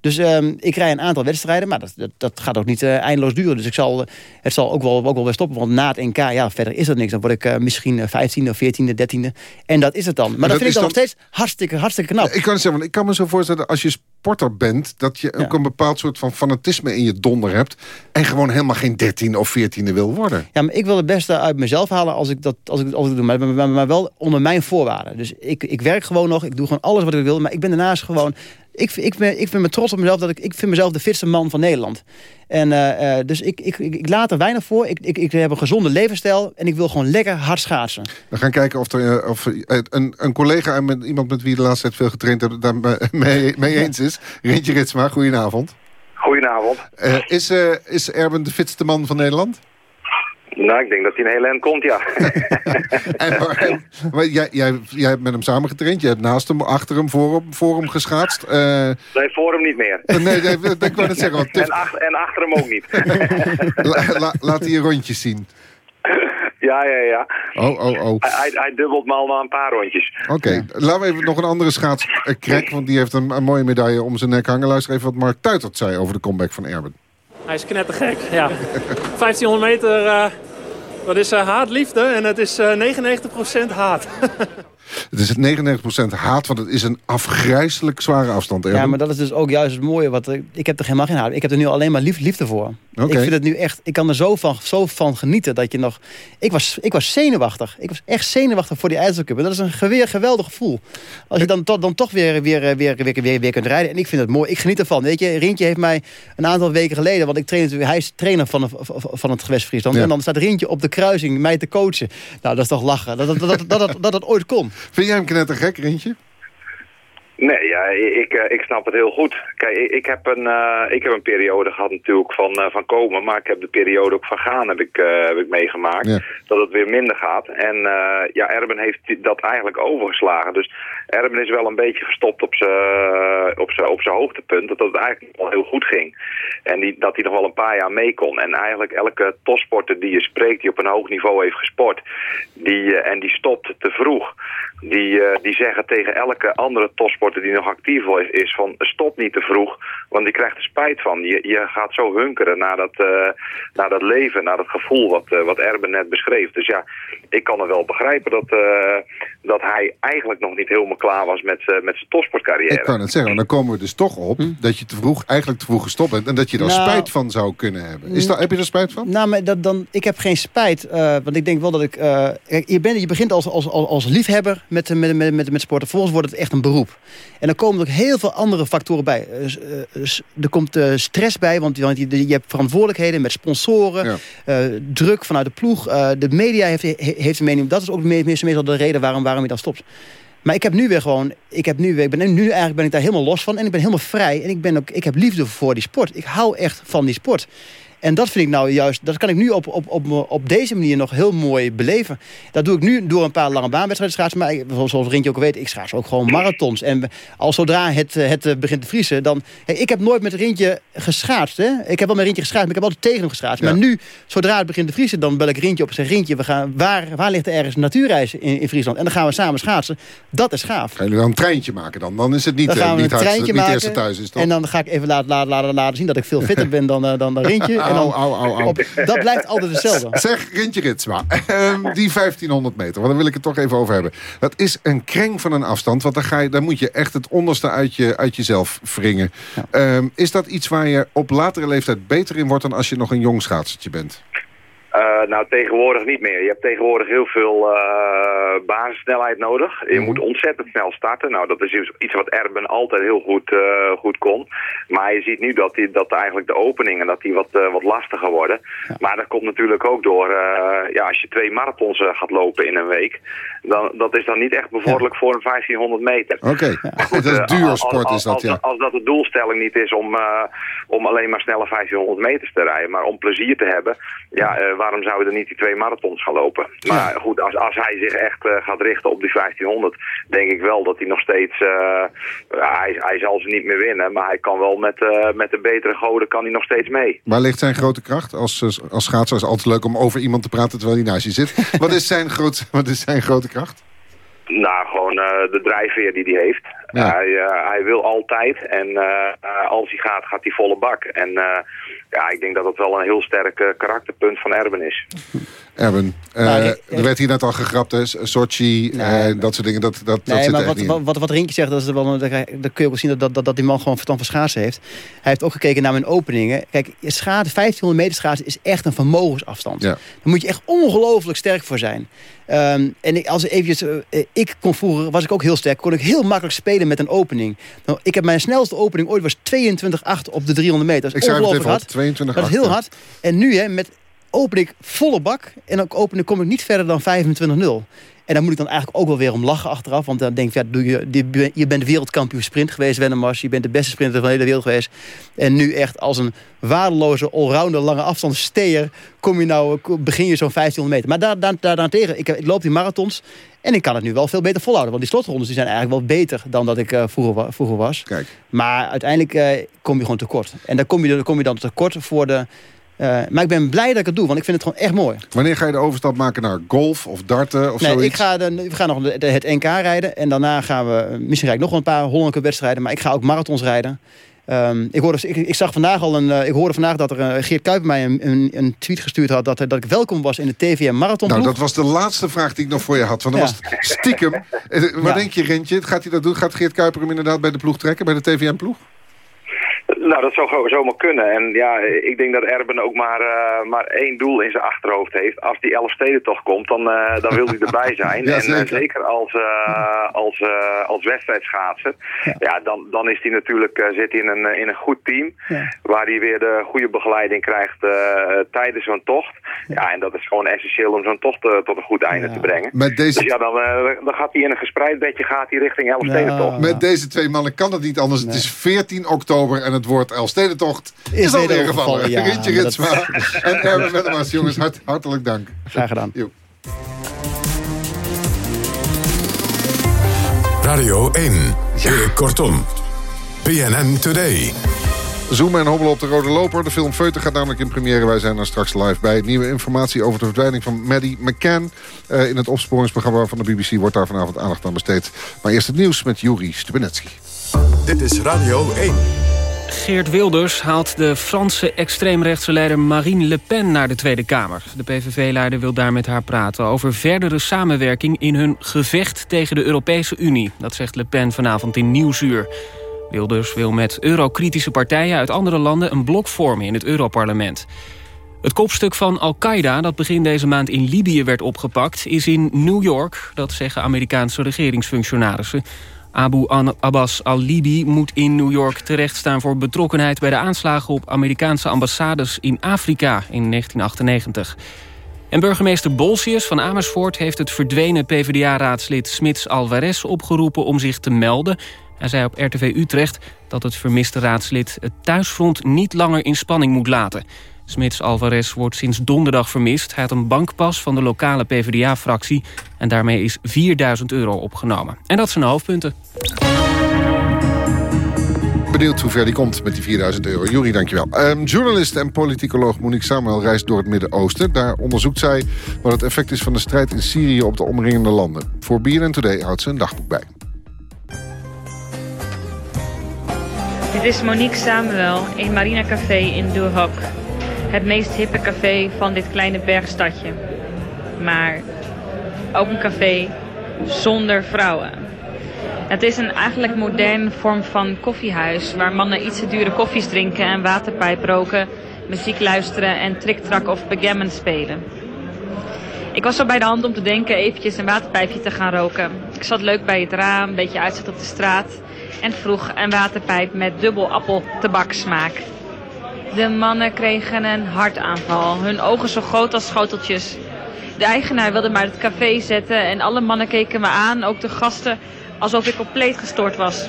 Dus ehm, ik rij een aantal wedstrijden, maar dat, dat, dat gaat ook niet eh, eindeloos duren. Dus ik zal, eh, het zal ook wel, ook wel weer stoppen. Want na het NK, ja, verder is dat niks. Dan word ik eh, misschien eh, 15e, 14e, 13e. En dat is het dan. Maar, dat dat vind ik dan nog steeds hartstikke, hartstikke knap. Ik kan zeggen, want ik kan me zo voorstellen, als je sporter bent... dat je ook een bepaald soort van fanatisme in je donder hebt... en gewoon helemaal geen 13 of 14e wil worden. Ja, maar ik wil het beste uit mezelf halen als ik dat, als ik, als ik het doe. Maar, maar, maar wel onder mijn voorwaarden. Dus ik, ik werk gewoon nog. Ik doe gewoon alles wat ik wil. Maar ik ben daarnaast gewoon... Ik, ik, ben, ik ben me trots op mezelf. Dat ik, ik vind mezelf de fitste man van Nederland. En eh, eh, dus ik, ik, ik, ik laat er weinig voor. Ik, ik, ik heb een gezonde levensstijl. En ik wil gewoon lekker hard schaatsen. We gaan kijken of, er, eh, of een, een collega en met iemand met wie je de laatste tijd veel getraind hebt... daar me- mee, mee eens is. Rintje Ritsma, goedenavond. Goedenavond. Eh, is, eh, is Erben de fitste man van Nederland? Nou, ik denk dat hij een hele eind komt, ja. En, maar, en- maar jij, jij, jij hebt met hem samen getraind. Je hebt naast hem, achter hem, voor hem, voor hem geschaatst. Eh, Nee, voor hem niet meer. nee, nee, ik wou net zeggen. Want En, ach- en achter hem ook niet. la- la- laat hij je rondjes zien. ja, ja, ja. Oh, oh, oh. Hij, dubbelt me al na een paar rondjes. Oké, laten we even nog een andere schaats eh, want die heeft een, een mooie medaille om zijn nek hangen. Luister even wat Mark Tuitert zei over de comeback van Erben. Hij is knettergek, ja. 1500 meter, eh, dat is eh, haatliefde en het is eh 99% haat. Het is het 99% haat, want het is een afgrijzelijk zware afstand. Erwin. Ja, maar dat is dus ook juist het mooie. Wat, ik- ik heb er helemaal geen haat. Ik heb er nu alleen maar lief, liefde voor. Ik vind het nu echt... Ik kan er zo van, zo van genieten dat je nog... Ik was, ik was zenuwachtig. Ik was echt zenuwachtig voor die IJsselcup. En dat is een geweer, geweldig gevoel. Als je dan, to- dan toch weer, weer, weer, weer, weer, weer kunt rijden. En ik vind het mooi. Ik geniet ervan. Weet je, Rintje heeft mij een aantal weken geleden... Want ik train natuurlijk... Hij is trainer van, van het gewest Friesland. Ja. En dan staat Rintje op de kruising mij te coachen. Nou, dat is toch lachen. Dat dat, dat, dat, dat, dat, dat ooit kon. Vind jij hem knettergek, Rintje? Nee, ja, ik, eh, ik snap het heel goed. Kijk, ik, heb een, eh, ik heb een periode gehad natuurlijk van, eh, van komen, maar ik heb de periode ook van gaan heb ik, eh, heb ik meegemaakt. Ja. Dat het weer minder gaat. En eh, ja, Erben heeft dat eigenlijk overgeslagen. Dus Erben is wel een beetje gestopt op zijn op zijn- op zijn hoogtepunt. Dat het eigenlijk wel heel goed ging. En die, dat hij nog wel een paar jaar mee kon. En eigenlijk elke topsporter die je spreekt, die op een hoog niveau heeft gesport, die, eh, en die stopt te vroeg. Die, eh, die zeggen tegen elke andere topsporter die nog actief is, is van stop niet te vroeg, want die krijgt er spijt van. Je, je gaat zo hunkeren naar dat, eh, naar dat leven, naar dat gevoel wat, wat Erben net beschreef. Dus ja, ik kan er wel begrijpen dat, eh, dat hij eigenlijk nog niet helemaal klaar was met, met zijn topsportcarrière. Ik kan het zeggen, dan komen we dus toch op... dat je te vroeg, eigenlijk te vroeg gestopt bent... en dat je daar Nou- spijt van zou kunnen hebben. Is dat, heb je er spijt van? Nou, maar dat, dan, ik heb geen spijt. eh, want ik denk wel dat ik... eh, kijk, je, bent, je begint als, als, als, als liefhebber met, met, met, met, met sporten. Vervolgens wordt het echt een beroep. En dan komen er ook heel veel andere factoren bij. Eh, eh, er komt eh, stress bij, want, want je, je hebt verantwoordelijkheden met sponsoren. eh, druk vanuit de ploeg. eh, de media heeft, he- heeft een mening. Dat is ook me- meestal meestal de reden waarom, waarom je dan stopt. Maar ik heb nu weer gewoon, ik heb nu weer, ik ben nu eigenlijk ben ik daar helemaal los van en ik ben helemaal vrij en ik ben ook, ik heb liefde voor die sport. Ik hou echt van die sport. En dat vind ik nou juist, dat kan ik nu op, op, op, op deze manier nog heel mooi beleven. Dat doe ik nu door een paar lange baanwedstrijden schaatsen. Maar ik, zoals Rintje ook weet, ik schaats ook gewoon marathons. En al zodra het, eh, het eh, begint te vriezen, dan... Ik heb nooit met Rintje geschaatst. Hè? Ik heb wel met Rintje geschaatst, maar ik heb altijd tegen hem geschaatst. Maar nu, zodra het begint te vriezen, dan bel ik Rintje op en zeg... Rintje, we gaan, waar, waar ligt er ergens een natuurreis in, in Friesland? En dan gaan we samen schaatsen. Dat is gaaf. Gaan jullie dan een treintje maken dan? Dan is het niet, Dan eh, gaan we niet, een treintje maken. thuis is, toch? En dan ga ik even laten, laten, laten, laten zien dat ik veel fitter ben dan, dan, dan Rintje. En dan, Au, au, au, au. op- dat blijft altijd hetzelfde. Zeg, Rintje Ritsma, ehm, die 1500 meter, want daar wil ik het toch even over hebben. Dat is een kreng van een afstand, want dan, ga je, dan moet je echt het onderste uit, je, uit jezelf wringen. Ehm, is dat iets waar je op latere leeftijd beter in wordt dan als je nog een jong schaatsertje bent? Eh, nou, tegenwoordig niet meer. Je hebt tegenwoordig heel veel eh, basissnelheid nodig. Je moet ontzettend snel starten. Nou, dat is iets- wat Erben altijd heel goed, eh, goed kon. Maar je ziet nu dat, die, dat eigenlijk de openingen dat die wat, wat lastiger worden. Maar dat komt natuurlijk ook door... ja, als je twee marathons gaat lopen in een week... Dan, dat is dan niet echt bevorderlijk voor een 1500 meter. Oké, dat is Eh, duur als- is dat, ja. Als dat de doelstelling niet is om, om alleen maar snelle 1500 meters te rijden, maar om plezier te hebben, ja, waarom zouden we er niet die twee marathons gaan lopen? Maar goed, als, als hij zich echt eh, gaat richten op die 1500, denk ik wel dat hij nog steeds, eh, hij, hij zal ze niet meer winnen, maar hij kan wel met, eh, met de betere goden kan hij nog steeds mee. Waar ligt zijn grote kracht? Als, als schaatser is het altijd leuk om over iemand te praten terwijl hij naast je zit. wat, is zijn groot, wat is zijn grote kracht? Nou, gewoon de drijfveer die hij heeft. Ja. Hij, eh, hij wil altijd en eh, als hij gaat, gaat hij volle bak. En eh, ja, ik denk dat dat wel een heel sterk karakterpunt van Erben is. Erben, eh, Nou, er werd hier net al gegrapt, hè? Sochi, eh, dat soort dingen. Dat, dat, dat zit maar echt wat, niet wat, wat, wat Rinkje zegt, dat is wel, daar kun je ook wel zien dat, dat, dat die man gewoon verstand van schaatsen heeft. Hij heeft ook gekeken naar mijn openingen. Kijk, schaatsen, 1500 meter schaatsen is echt een vermogensafstand. Ja. Daar moet je echt ongelooflijk sterk voor zijn. Ehm, en ik, als eventjes, ik kon vroeger, was ik ook heel sterk, kon ik heel makkelijk spelen met een opening. Nou, ik heb mijn snelste opening ooit was 22,8 op de 300 meter. Dat Ik is ongelooflijk even hard. 22,8. Dat is heel hard. En nu hè, met open ik volle bak. En ook open kom ik niet verder dan 25-0. En daar moet ik dan eigenlijk ook wel weer om lachen achteraf. Want dan denk ik, ja, doe je, je bent wereldkampioen sprint geweest, Wennemars. Je bent de beste sprinter van de hele wereld geweest. En nu echt als een waardeloze, allrounder, lange afstandssteer... Kom je nou, begin je zo'n 1500 meter. Maar daar, daar, daar, daartegen, ik, ik loop die marathons... En ik kan het nu wel veel beter volhouden. Want die slotrondes die zijn eigenlijk wel beter dan dat ik eh, vroeger, vroeger was. Kijk. Maar uiteindelijk eh, kom je gewoon tekort. En dan kom je, dan kom je dan tekort voor de... eh, maar ik ben blij dat ik het doe, want ik vind het gewoon echt mooi. Wanneer ga je de overstap maken naar golf of darten of nee, zoiets? ik ga de, we gaan nog de, de- het NK rijden. En daarna gaan we, misschien rijd ik nog wel een paar Hollandse wedstrijden. Maar ik ga ook marathons rijden. Ehm, ik, hoorde, ik, ik, zag vandaag al een, ik hoorde vandaag dat er Geert Kuiper mij een, een, een, tweet gestuurd had... Dat, dat ik welkom was in de TVM Marathon. Nou, dat was de laatste vraag die ik nog voor je had. Want dat was stiekem. Wat denk je, Rentje? Gaat hij dat doen? Gaat Geert Kuiper hem inderdaad bij de ploeg trekken? Bij de TVM-ploeg? Nou, dat zou zomaar kunnen. En ja, ik denk dat Erben ook maar, uh, maar één doel in zijn achterhoofd heeft. Als die toch komt, dan, uh, dan wil hij erbij zijn. ja, en zeker, zeker als, uh, als, als wedstrijdschaatser, ja. ja, dan, dan is hij natuurlijk zit in een, in een goed team. Ja. Waar hij weer de goede begeleiding krijgt tijdens zo'n tocht. Ja. en dat is gewoon essentieel om zo'n tocht tot een goed einde te brengen. Met deze... Dus ja, dan, dan gaat hij in een gespreid bedje gaat hij richting Elfstedentocht. Met deze twee mannen kan het niet anders. Het is 14 oktober en het woord Elfstedentocht is, is alweer gevallen. Ja, Rintje Ritsma dat... en Erwin Wennemars. Jongens, hart, hartelijk dank. Graag gedaan. Jo. Radio 1, Erik Kortom. PNN Today. Zoomen en hobbelen op de rode loper. De film Feuten gaat namelijk in première. Wij zijn er straks live bij. Nieuwe informatie over de verdwijning van Maddie McCann. Uh, in het opsporingsprogramma van de BBC wordt daar vanavond aandacht aan besteed. Maar eerst het nieuws met Juri Stubenetski. Dit is Radio 1. Geert Wilders haalt de Franse extreemrechtse leider Marine Le Pen naar de Tweede Kamer. De PVV-leider wil daar met haar praten over verdere samenwerking in hun gevecht tegen de Europese Unie. Dat zegt Le Pen vanavond in Nieuwsuur. Wilders wil met eurokritische partijen uit andere landen een blok vormen in het Europarlement. Het kopstuk van Al-Qaeda dat begin deze maand in Libië werd opgepakt... is in New York, dat zeggen Amerikaanse regeringsfunctionarissen. Abu Abbas al-Libi moet in New York terechtstaan voor betrokkenheid... bij de aanslagen op Amerikaanse ambassades in Afrika in 1998. En burgemeester Bolsius van Amersfoort heeft het verdwenen PvdA-raadslid Smits Alvarez opgeroepen om zich te melden. Hij zei op RTV Utrecht dat het vermiste raadslid het thuisfront niet langer in spanning moet laten. Smits Alvarez wordt sinds donderdag vermist. Hij had een bankpas van de lokale PvdA-fractie... en daarmee is 4000 euro opgenomen. En dat zijn de hoofdpunten. Benieuwd hoe ver die komt met die 4000 euro. Jury, dankjewel. Um, journalist en politicoloog Monique Samuel reist door het Midden-Oosten. Daar onderzoekt zij wat het effect is van de strijd in Syrië op de omringende landen. Voor BNN Today houdt ze een dagboek bij. Dit is Monique Samuel in Marina Café in Duhok het meest hippe café van dit kleine bergstadje. Maar ook een café zonder vrouwen. Het is een eigenlijk moderne vorm van koffiehuis waar mannen iets te dure koffies drinken en waterpijp roken, muziek luisteren en triktrak of backgammon spelen. Ik was zo bij de hand om te denken eventjes een waterpijpje te gaan roken. Ik zat leuk bij het raam, een beetje uitzet op de straat en vroeg een waterpijp met dubbel appel tabaksmaak. De mannen kregen een hartaanval. Hun ogen zo groot als schoteltjes. De eigenaar wilde maar het café zetten en alle mannen keken me aan, ook de gasten, alsof ik compleet gestoord was.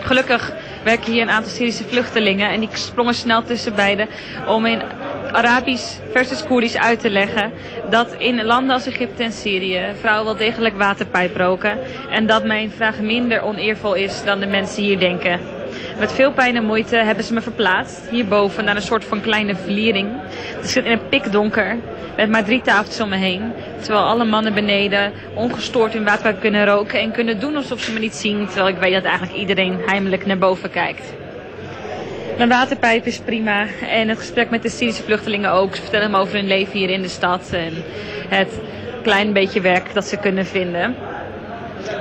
Gelukkig werken hier een aantal Syrische vluchtelingen en die sprongen snel tussen beiden om in Arabisch versus Koerdisch uit te leggen dat in landen als Egypte en Syrië vrouwen wel degelijk waterpijp roken en dat mijn vraag minder oneervol is dan de mensen hier denken. Met veel pijn en moeite hebben ze me verplaatst, hierboven, naar een soort van kleine vliering. Het zit in een pikdonker, met maar drie tafeltjes om me heen. Terwijl alle mannen beneden ongestoord hun waterpijp kunnen roken en kunnen doen alsof ze me niet zien. Terwijl ik weet dat eigenlijk iedereen heimelijk naar boven kijkt. Mijn waterpijp is prima en het gesprek met de Syrische vluchtelingen ook. Ze vertellen me over hun leven hier in de stad en het klein beetje werk dat ze kunnen vinden.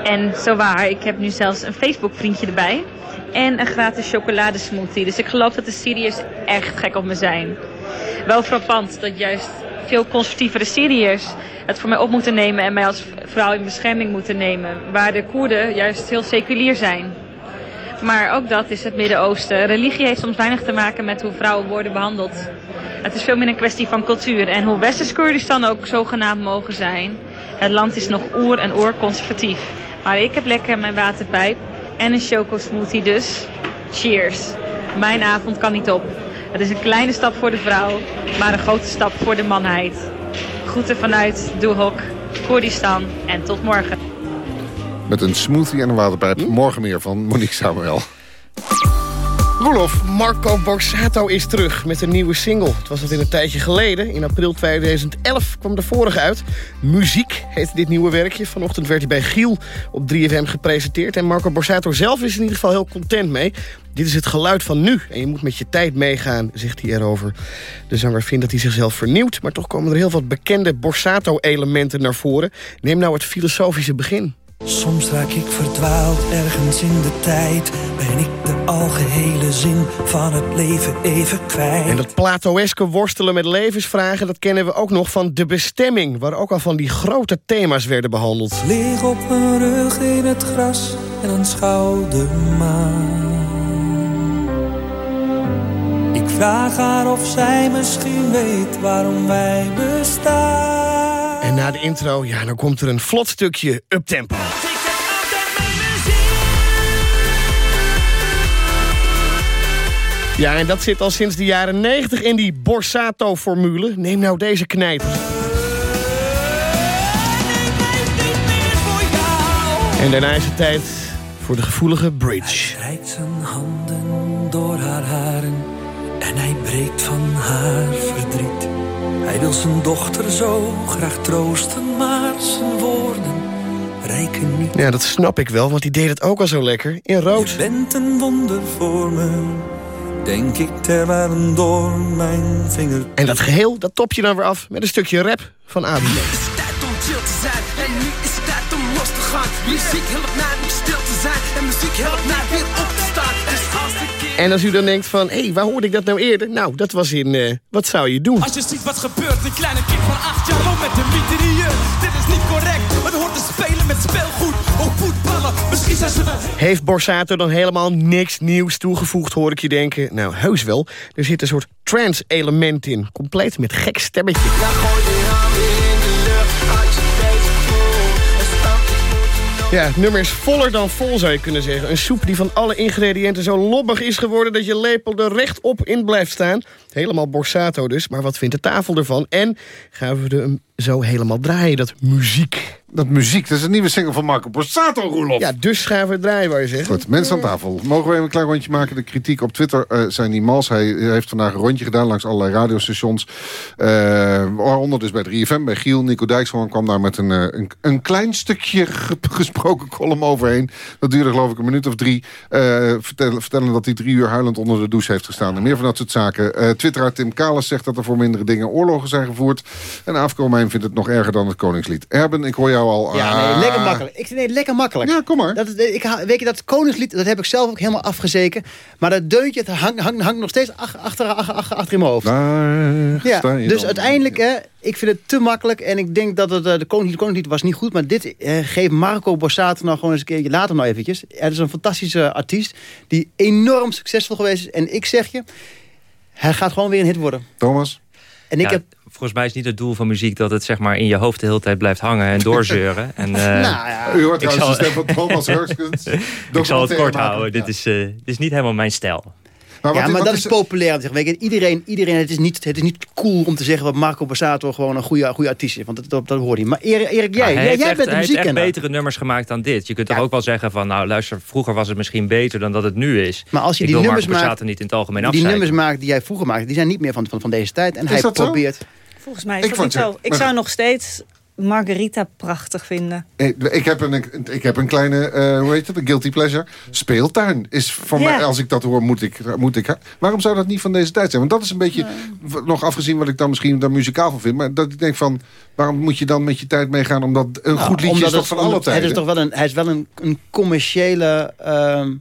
En zo waar, ik heb nu zelfs een Facebook vriendje erbij en een gratis chocoladesmoothie. Dus ik geloof dat de Syriërs echt gek op me zijn. Wel frappant dat juist veel conservatievere Syriërs het voor mij op moeten nemen en mij als vrouw in bescherming moeten nemen. Waar de Koerden juist heel seculier zijn. Maar ook dat is het Midden-Oosten. Religie heeft soms weinig te maken met hoe vrouwen worden behandeld. Het is veel meer een kwestie van cultuur. En hoe Westers Kurdistan ook zogenaamd mogen zijn. Het land is nog oer en oer conservatief. Maar ik heb lekker mijn waterpijp en een chocosmoothie dus. Cheers. Mijn avond kan niet op. Het is een kleine stap voor de vrouw, maar een grote stap voor de manheid. Groeten vanuit Duhok, Koerdistan en tot morgen. Met een smoothie en een waterpijp. Morgen meer van Monique Samuel. Roelof. Marco Borsato is terug met een nieuwe single. Het was alweer een tijdje geleden. In april 2011 kwam de vorige uit. Muziek heet dit nieuwe werkje. Vanochtend werd hij bij Giel op 3FM gepresenteerd. En Marco Borsato zelf is in ieder geval heel content mee. Dit is het geluid van nu en je moet met je tijd meegaan, zegt hij erover. De zanger vindt dat hij zichzelf vernieuwt... maar toch komen er heel wat bekende Borsato-elementen naar voren. Neem nou het filosofische begin. Soms raak ik verdwaald ergens in de tijd. Ben ik de algehele zin van het leven even kwijt. En dat Platoeske worstelen met levensvragen... dat kennen we ook nog van De Bestemming... waar ook al van die grote thema's werden behandeld. Lig op mijn rug in het gras en aanschouw de maan. Ik vraag haar of zij misschien weet waarom wij bestaan. En na de intro, ja, dan komt er een vlot stukje uptempo. Ja, en dat zit al sinds de jaren 90 in die Borsato-formule. Neem nou deze knijter. En daarna is het tijd voor de gevoelige bridge. Hij reikt zijn handen door haar haren en hij breekt van haar verdriet. Hij wil zijn dochter zo graag troosten, maar zijn woorden rijken niet. Ja, dat snap ik wel, want die deed het ook al zo lekker. In rood. Je bent een wonder voor me, denk ik terwijl een door mijn vinger. En dat geheel, dat top je dan weer af met een stukje rap van Adi. om chill te zijn en nu is het tijd om los te gaan. Muziek helpt mij om stil te zijn en muziek helpt mij weer op te staan. Dus als ik En als u dan denkt van, hé, hey, waar hoorde ik dat nou eerder? Nou, dat was in eh, Wat zou je doen? Als je ziet wat gebeurt, een kleine kind van acht jaar loopt met een mitrailleur. Dit is niet correct, het hoort te spelen met speelgoed. Ook Heeft Borsato dan helemaal niks nieuws toegevoegd, hoor ik je denken? Nou, heus wel. Er zit een soort trance-element in. Compleet met gek stemmetje. Ja, het nummer is voller dan vol, zou je kunnen zeggen. Een soep die van alle ingrediënten zo lobbig is geworden... dat je lepel er rechtop in blijft staan. Helemaal Borsato dus, maar wat vindt de tafel ervan? En gaan we hem zo helemaal draaien, dat muziek. Dat muziek, dat is een nieuwe single van Marco Borsato, Roelof. Ja, dus gaan we het draaien, waar je zegt. Goed, mensen aan tafel. Mogen we even een klein rondje maken? De kritiek op Twitter uh, zijn die mals. Hij heeft vandaag een rondje gedaan langs allerlei radiostations. Uh, waaronder dus bij 3FM, bij Giel. Nico Dijkshoorn kwam daar met een, uh, een, een, klein stukje gesproken column overheen. Dat duurde geloof ik een minuut of drie. Vertellen, vertellen, dat hij drie uur huilend onder de douche heeft gestaan. En meer van dat soort zaken. Twitteraar Tim Kalis zegt dat er voor mindere dingen oorlogen zijn gevoerd. En Afkomijn vindt het nog erger dan het Koningslied. Erben, ik hoor jou al... Ja, nee, lekker makkelijk. Ik, nee, lekker makkelijk. Ja, kom maar. Dat, ik, weet je, dat Koningslied, dat heb ik zelf ook helemaal afgezeken. Maar dat deuntje, het hangt hang, hang nog steeds achter, achter, achter, achter in mijn hoofd. Daar ja, dus dan. uiteindelijk, hè, ik vind het te makkelijk. En ik denk dat het, de Koningslied, Koningslied was niet goed. Maar dit eh, geeft Marco Borsato nou gewoon eens een keertje later nou eventjes. Het is een fantastische artiest die enorm succesvol geweest is. En ik zeg je, hij gaat gewoon weer een hit worden. Thomas? En ik Ja, heb Volgens mij is niet het doel van muziek dat het zeg maar in je hoofd de hele tijd blijft hangen en doorzeuren. en, eh, Nou ja. U hoort ik trouwens de zal- stem van Thomas Hurskens. ik zal het kort houden. Dit is, eh, dit is niet helemaal mijn stijl. Ja, maar dat is populair je, iedereen, iedereen het, is niet, het is niet cool om te zeggen... dat Marco Borsato gewoon een goede, goede artiest is. Want dat, dat, dat hoort hij. Maar Erik, Erik jij, jij, heeft jij echt, bent de hij heeft echt betere nummers gemaakt dan dit. Je kunt toch ook wel zeggen van, nou luister, vroeger was het misschien beter dan dat het nu is. Maar als je ik die nummers Marco maakt, Borsato niet in het algemeen die afzeiken. nummers maakt die jij vroeger maakte... die zijn niet meer van, van, van deze tijd. En Is hij dat zo? probeert... Volgens mij is Ik dat niet zo. Ik zou nog steeds Margarita prachtig vinden. Ik, ik, heb een, ik heb een kleine, eh, hoe heet het, een guilty pleasure. Speeltuin is voor Ja. mij, als ik dat hoor, moet ik, moet ik... Waarom zou dat niet van deze tijd zijn? Want dat is een beetje, nog afgezien wat ik dan misschien daar muzikaal van vind... maar dat ik denk van, waarom moet je dan met je tijd meegaan... omdat een Nou, goed liedje omdat is toch het- van alle tijden? Hij is, toch wel een, hij is wel een, een commerciële ehm,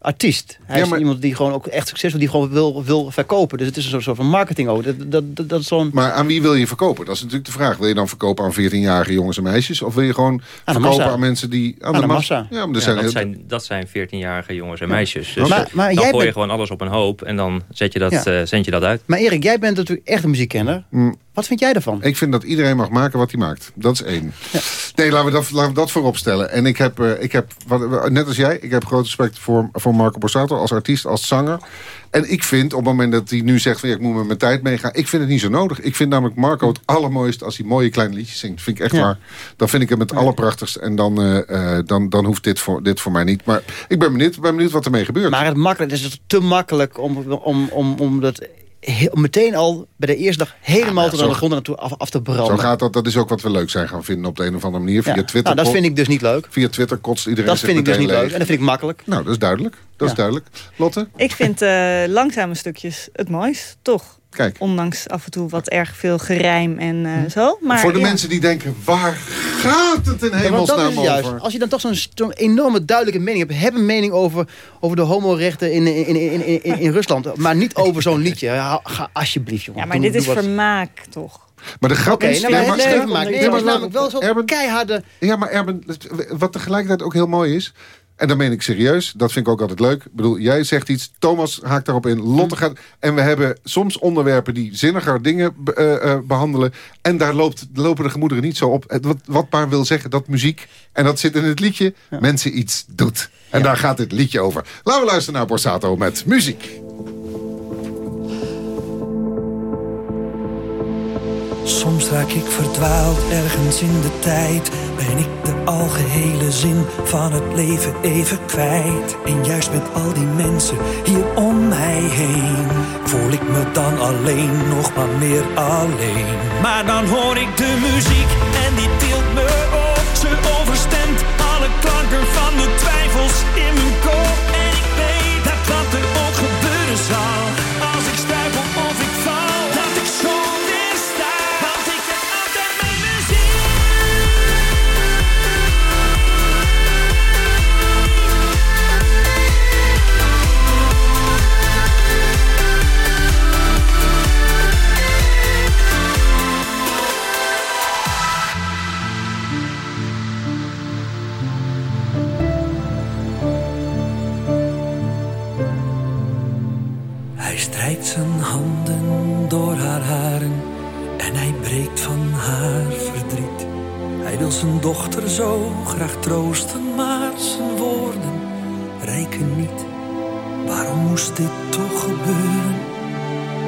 artiest. Hij Ja, is iemand die gewoon ook echt succesvol... die gewoon wil, wil verkopen. Dus het is een soort- van marketing ook. Dat, dat, dat, dat is zo'n... Maar aan wie wil je verkopen? Dat is natuurlijk de vraag. Wil je dan verkopen aan 14-jarige jongens en meisjes? Of wil je gewoon de verkopen massa. aan mensen die... Aan, Aan de de massa. massa. Ja, maar er Ja, zijn, dat, heel- zijn, dat zijn 14-jarige jongens en meisjes. Dus Maar- maar dan jij gooi je bent- gewoon alles op een hoop en dan zet je dat, Ja. eh, zend je dat uit. Maar Erik, jij bent natuurlijk echt een muziekkenner. Mm. Wat vind jij ervan? Ik vind dat iedereen mag maken wat hij maakt. Dat is één. Nee, laten we dat, laten we dat voorop stellen. En ik heb, eh, ik heb wat, net als jij, ik heb groot respect voor, voor Marco Borsato als artiest, als zanger. En ik vind, op het moment dat hij nu zegt... Van, ja, ik moet met mijn tijd meegaan, ik vind het niet zo nodig. Ik vind namelijk Marco het allermooiste als hij mooie kleine liedjes zingt. Vind ik echt Ja. waar. Dan vind ik hem het allerprachtigst. En dan, eh, eh, dan, dan hoeft dit voor, dit voor mij niet. Maar ik ben benieuwd, ben benieuwd wat ermee gebeurt. Maar het, makkelijk, het is te makkelijk om, om, om, om dat heel- meteen al bij de eerste dag helemaal tot zo- aan de grond naartoe af, af te branden. Zo gaat dat. Dat is ook wat we leuk zijn gaan vinden op de een of andere manier. Via Ja. Twitter. Nou, dat vind ik dus niet leuk. Via Twitter kotst iedereen Dat vind ik dus niet leuk. En dat vind ik makkelijk. Nou, dat is duidelijk. Dat is duidelijk. Lotte? Ik vind eh, langzame stukjes het mooist, toch? Kijk. Ondanks af en toe wat erg veel gerijm en eh, zo. Maar Voor de ja. mensen die denken, waar gaat het in Ja, want dat hemelsnaam is het juist. over? Als je dan toch zo'n enorme duidelijke mening hebt... heb een mening over, over de homorechten in, in, in, in, in, in Rusland. Maar niet over zo'n liedje. Ja, ga alsjeblieft, jongen. Ja, maar Doe- dit is doe vermaak, toch? Maar de grap Oké, is... nou, maar. Nee, Ja, het maar is namelijk wel zo'n keiharde... Ja, maar Erben, wat tegelijkertijd ook heel mooi is... en dan meen ik serieus, dat vind ik ook altijd leuk. Ik bedoel, jij zegt iets, Thomas haakt daarop in, Lotte gaat... en we hebben soms onderwerpen die zinniger dingen be- eh, eh, behandelen... en daar loopt, lopen de gemoederen niet zo op. Wat, wat maar wil zeggen, dat muziek, en dat zit in het liedje... mensen iets doet. En daar gaat dit liedje over. Laten we luisteren naar Borsato met muziek. Soms raak ik verdwaald ergens in de tijd. Ben ik de algehele zin van het leven even kwijt. En juist met al die mensen hier om mij heen. Voel ik me dan alleen, nog maar meer alleen. Maar dan hoor ik de muziek en die tilt me op. Ze overstemt alle klanken van de twijfels in troosten, maar zijn woorden rijken niet. Waarom moest dit toch gebeuren?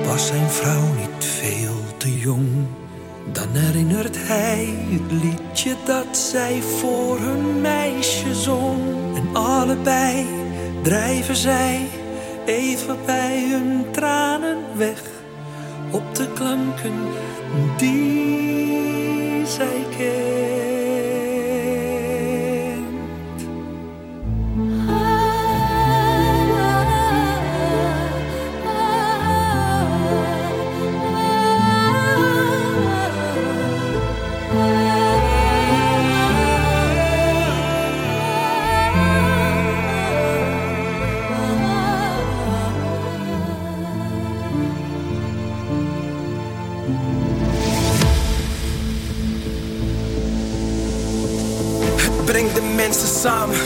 Was zijn vrouw niet veel te jong? Dan herinnert hij het liedje dat zij voor hun meisje zong. En allebei drijven zij even bij hun tranen weg. Op de klanken die zij kent. Brengt de mensen samen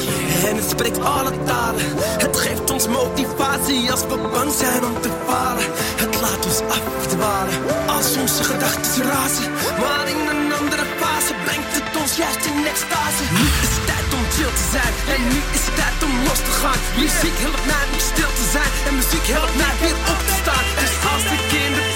en het spreekt alle talen. Het geeft ons motivatie als we bang zijn om te falen. Het laat ons afdwalen als onze gedachten razen. Maar in een andere fase brengt het ons juist in extase. Nu is het tijd om chill te zijn en nu is het tijd om los te gaan. Muziek helpt mij om stil te zijn en muziek helpt mij weer op te staan. Dus als ik in de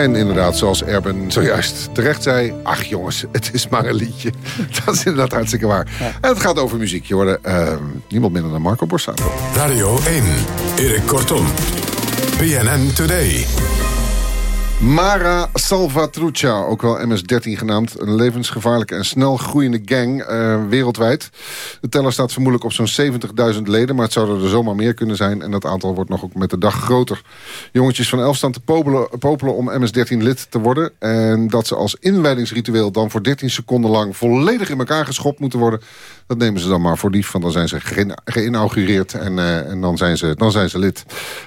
En inderdaad, zoals Erben zojuist terecht zei... ach jongens, het is maar een liedje. Dat is inderdaad hartstikke waar. En het gaat over muziek. Je hoorde uh, niemand minder dan Marco Borsato. Radio 1, Erik Kortom. BNN Today. Mara Salvatrucha, ook wel MS-13 genaamd. Een levensgevaarlijke en snel groeiende gang uh, wereldwijd. De teller staat vermoedelijk op zo'n 70.000 leden... maar het zouden er zomaar meer kunnen zijn... en dat aantal wordt nog ook met de dag groter. Jongetjes van 11 staan te popelen, om MS-13 lid te worden... en dat ze als inwijdingsritueel dan voor 13 seconden lang... volledig in elkaar geschopt moeten worden... Dat nemen ze dan maar voor lief, want dan zijn ze geïnaugureerd en, uh, en dan, zijn ze, dan zijn ze lid.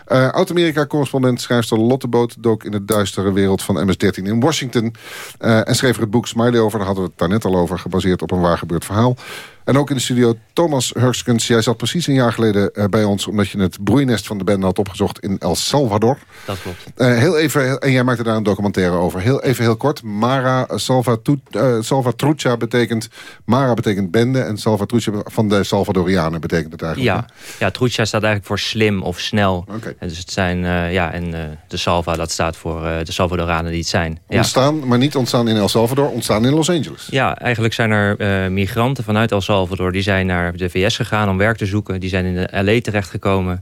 Uh, Oud-Amerika-correspondent schrijfster Lotte Boot dook in het wereld van MS-13 in Washington. Uh, en schreef er het boek Smiley over, daar hadden we het daar net al over, gebaseerd op een waar gebeurd verhaal. En ook in de studio Thomas Hurskens. Jij zat precies een jaar geleden uh, bij ons... omdat je het broeinest van de bende had opgezocht in El Salvador. Dat klopt. Uh, heel even, en jij maakte daar een documentaire over. Heel even heel kort. Mara uh, Salvatrucha betekent... Mara betekent bende en Salvatrucha van de Salvadorianen betekent het eigenlijk. Ja, ja Trucha staat eigenlijk voor slim of snel. Okay. En dus het zijn, ja, en de Salva dat staat voor de Salvadoranen die het zijn. Ja. Ontstaan, maar niet ontstaan in El Salvador, ontstaan in Los Angeles. Ja, eigenlijk zijn er migranten vanuit El Salvador Salvador, die zijn naar de VS gegaan om werk te zoeken. Die zijn in de LA terechtgekomen.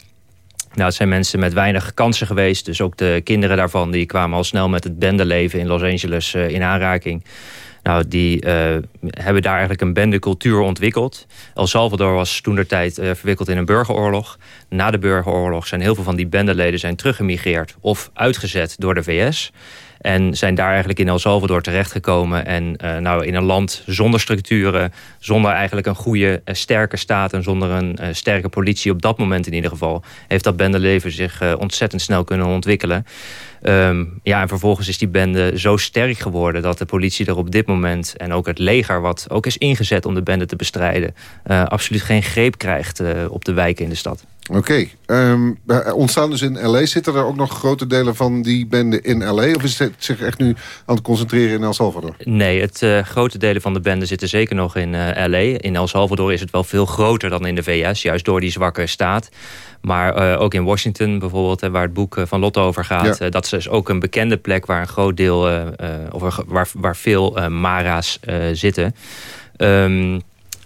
Nou, het zijn mensen met weinig kansen geweest. Dus ook de kinderen daarvan die kwamen al snel met het bendeleven in Los Angeles uh, in aanraking. Nou, die uh, hebben daar eigenlijk een bendecultuur ontwikkeld. El Salvador was toen de tijd uh, verwikkeld in een burgeroorlog. Na de burgeroorlog zijn heel veel van die bendeleden zijn teruggemigreerd... of uitgezet door de VS. En zijn daar eigenlijk in El Salvador terechtgekomen. En uh, nou, in een land zonder structuren, zonder eigenlijk een goede, uh, sterke staat... en zonder een uh, sterke politie op dat moment in ieder geval... heeft dat bendeleven zich ontzettend snel kunnen ontwikkelen. Um, ja, en vervolgens is die bende zo sterk geworden... dat de politie er op dit moment, en ook het leger... wat ook is ingezet om de bende te bestrijden... absoluut geen greep krijgt op de wijken in de stad. Oké. Okay. Um, ontstaan dus in L.A. Zitten er ook nog grote delen van die bende in L.A.? Of is het zich echt nu aan het concentreren in El Salvador? Nee, het uh, grote delen van de bende zitten zeker nog in uh, L.A. In El Salvador is het wel veel groter dan in de VS. Juist door die zwakke staat. Maar uh, ook in Washington bijvoorbeeld, waar het boek van Lotte over gaat... Ja. dat is ook een bekende plek waar een groot deel... of waar, waar veel Mara's zitten... Um,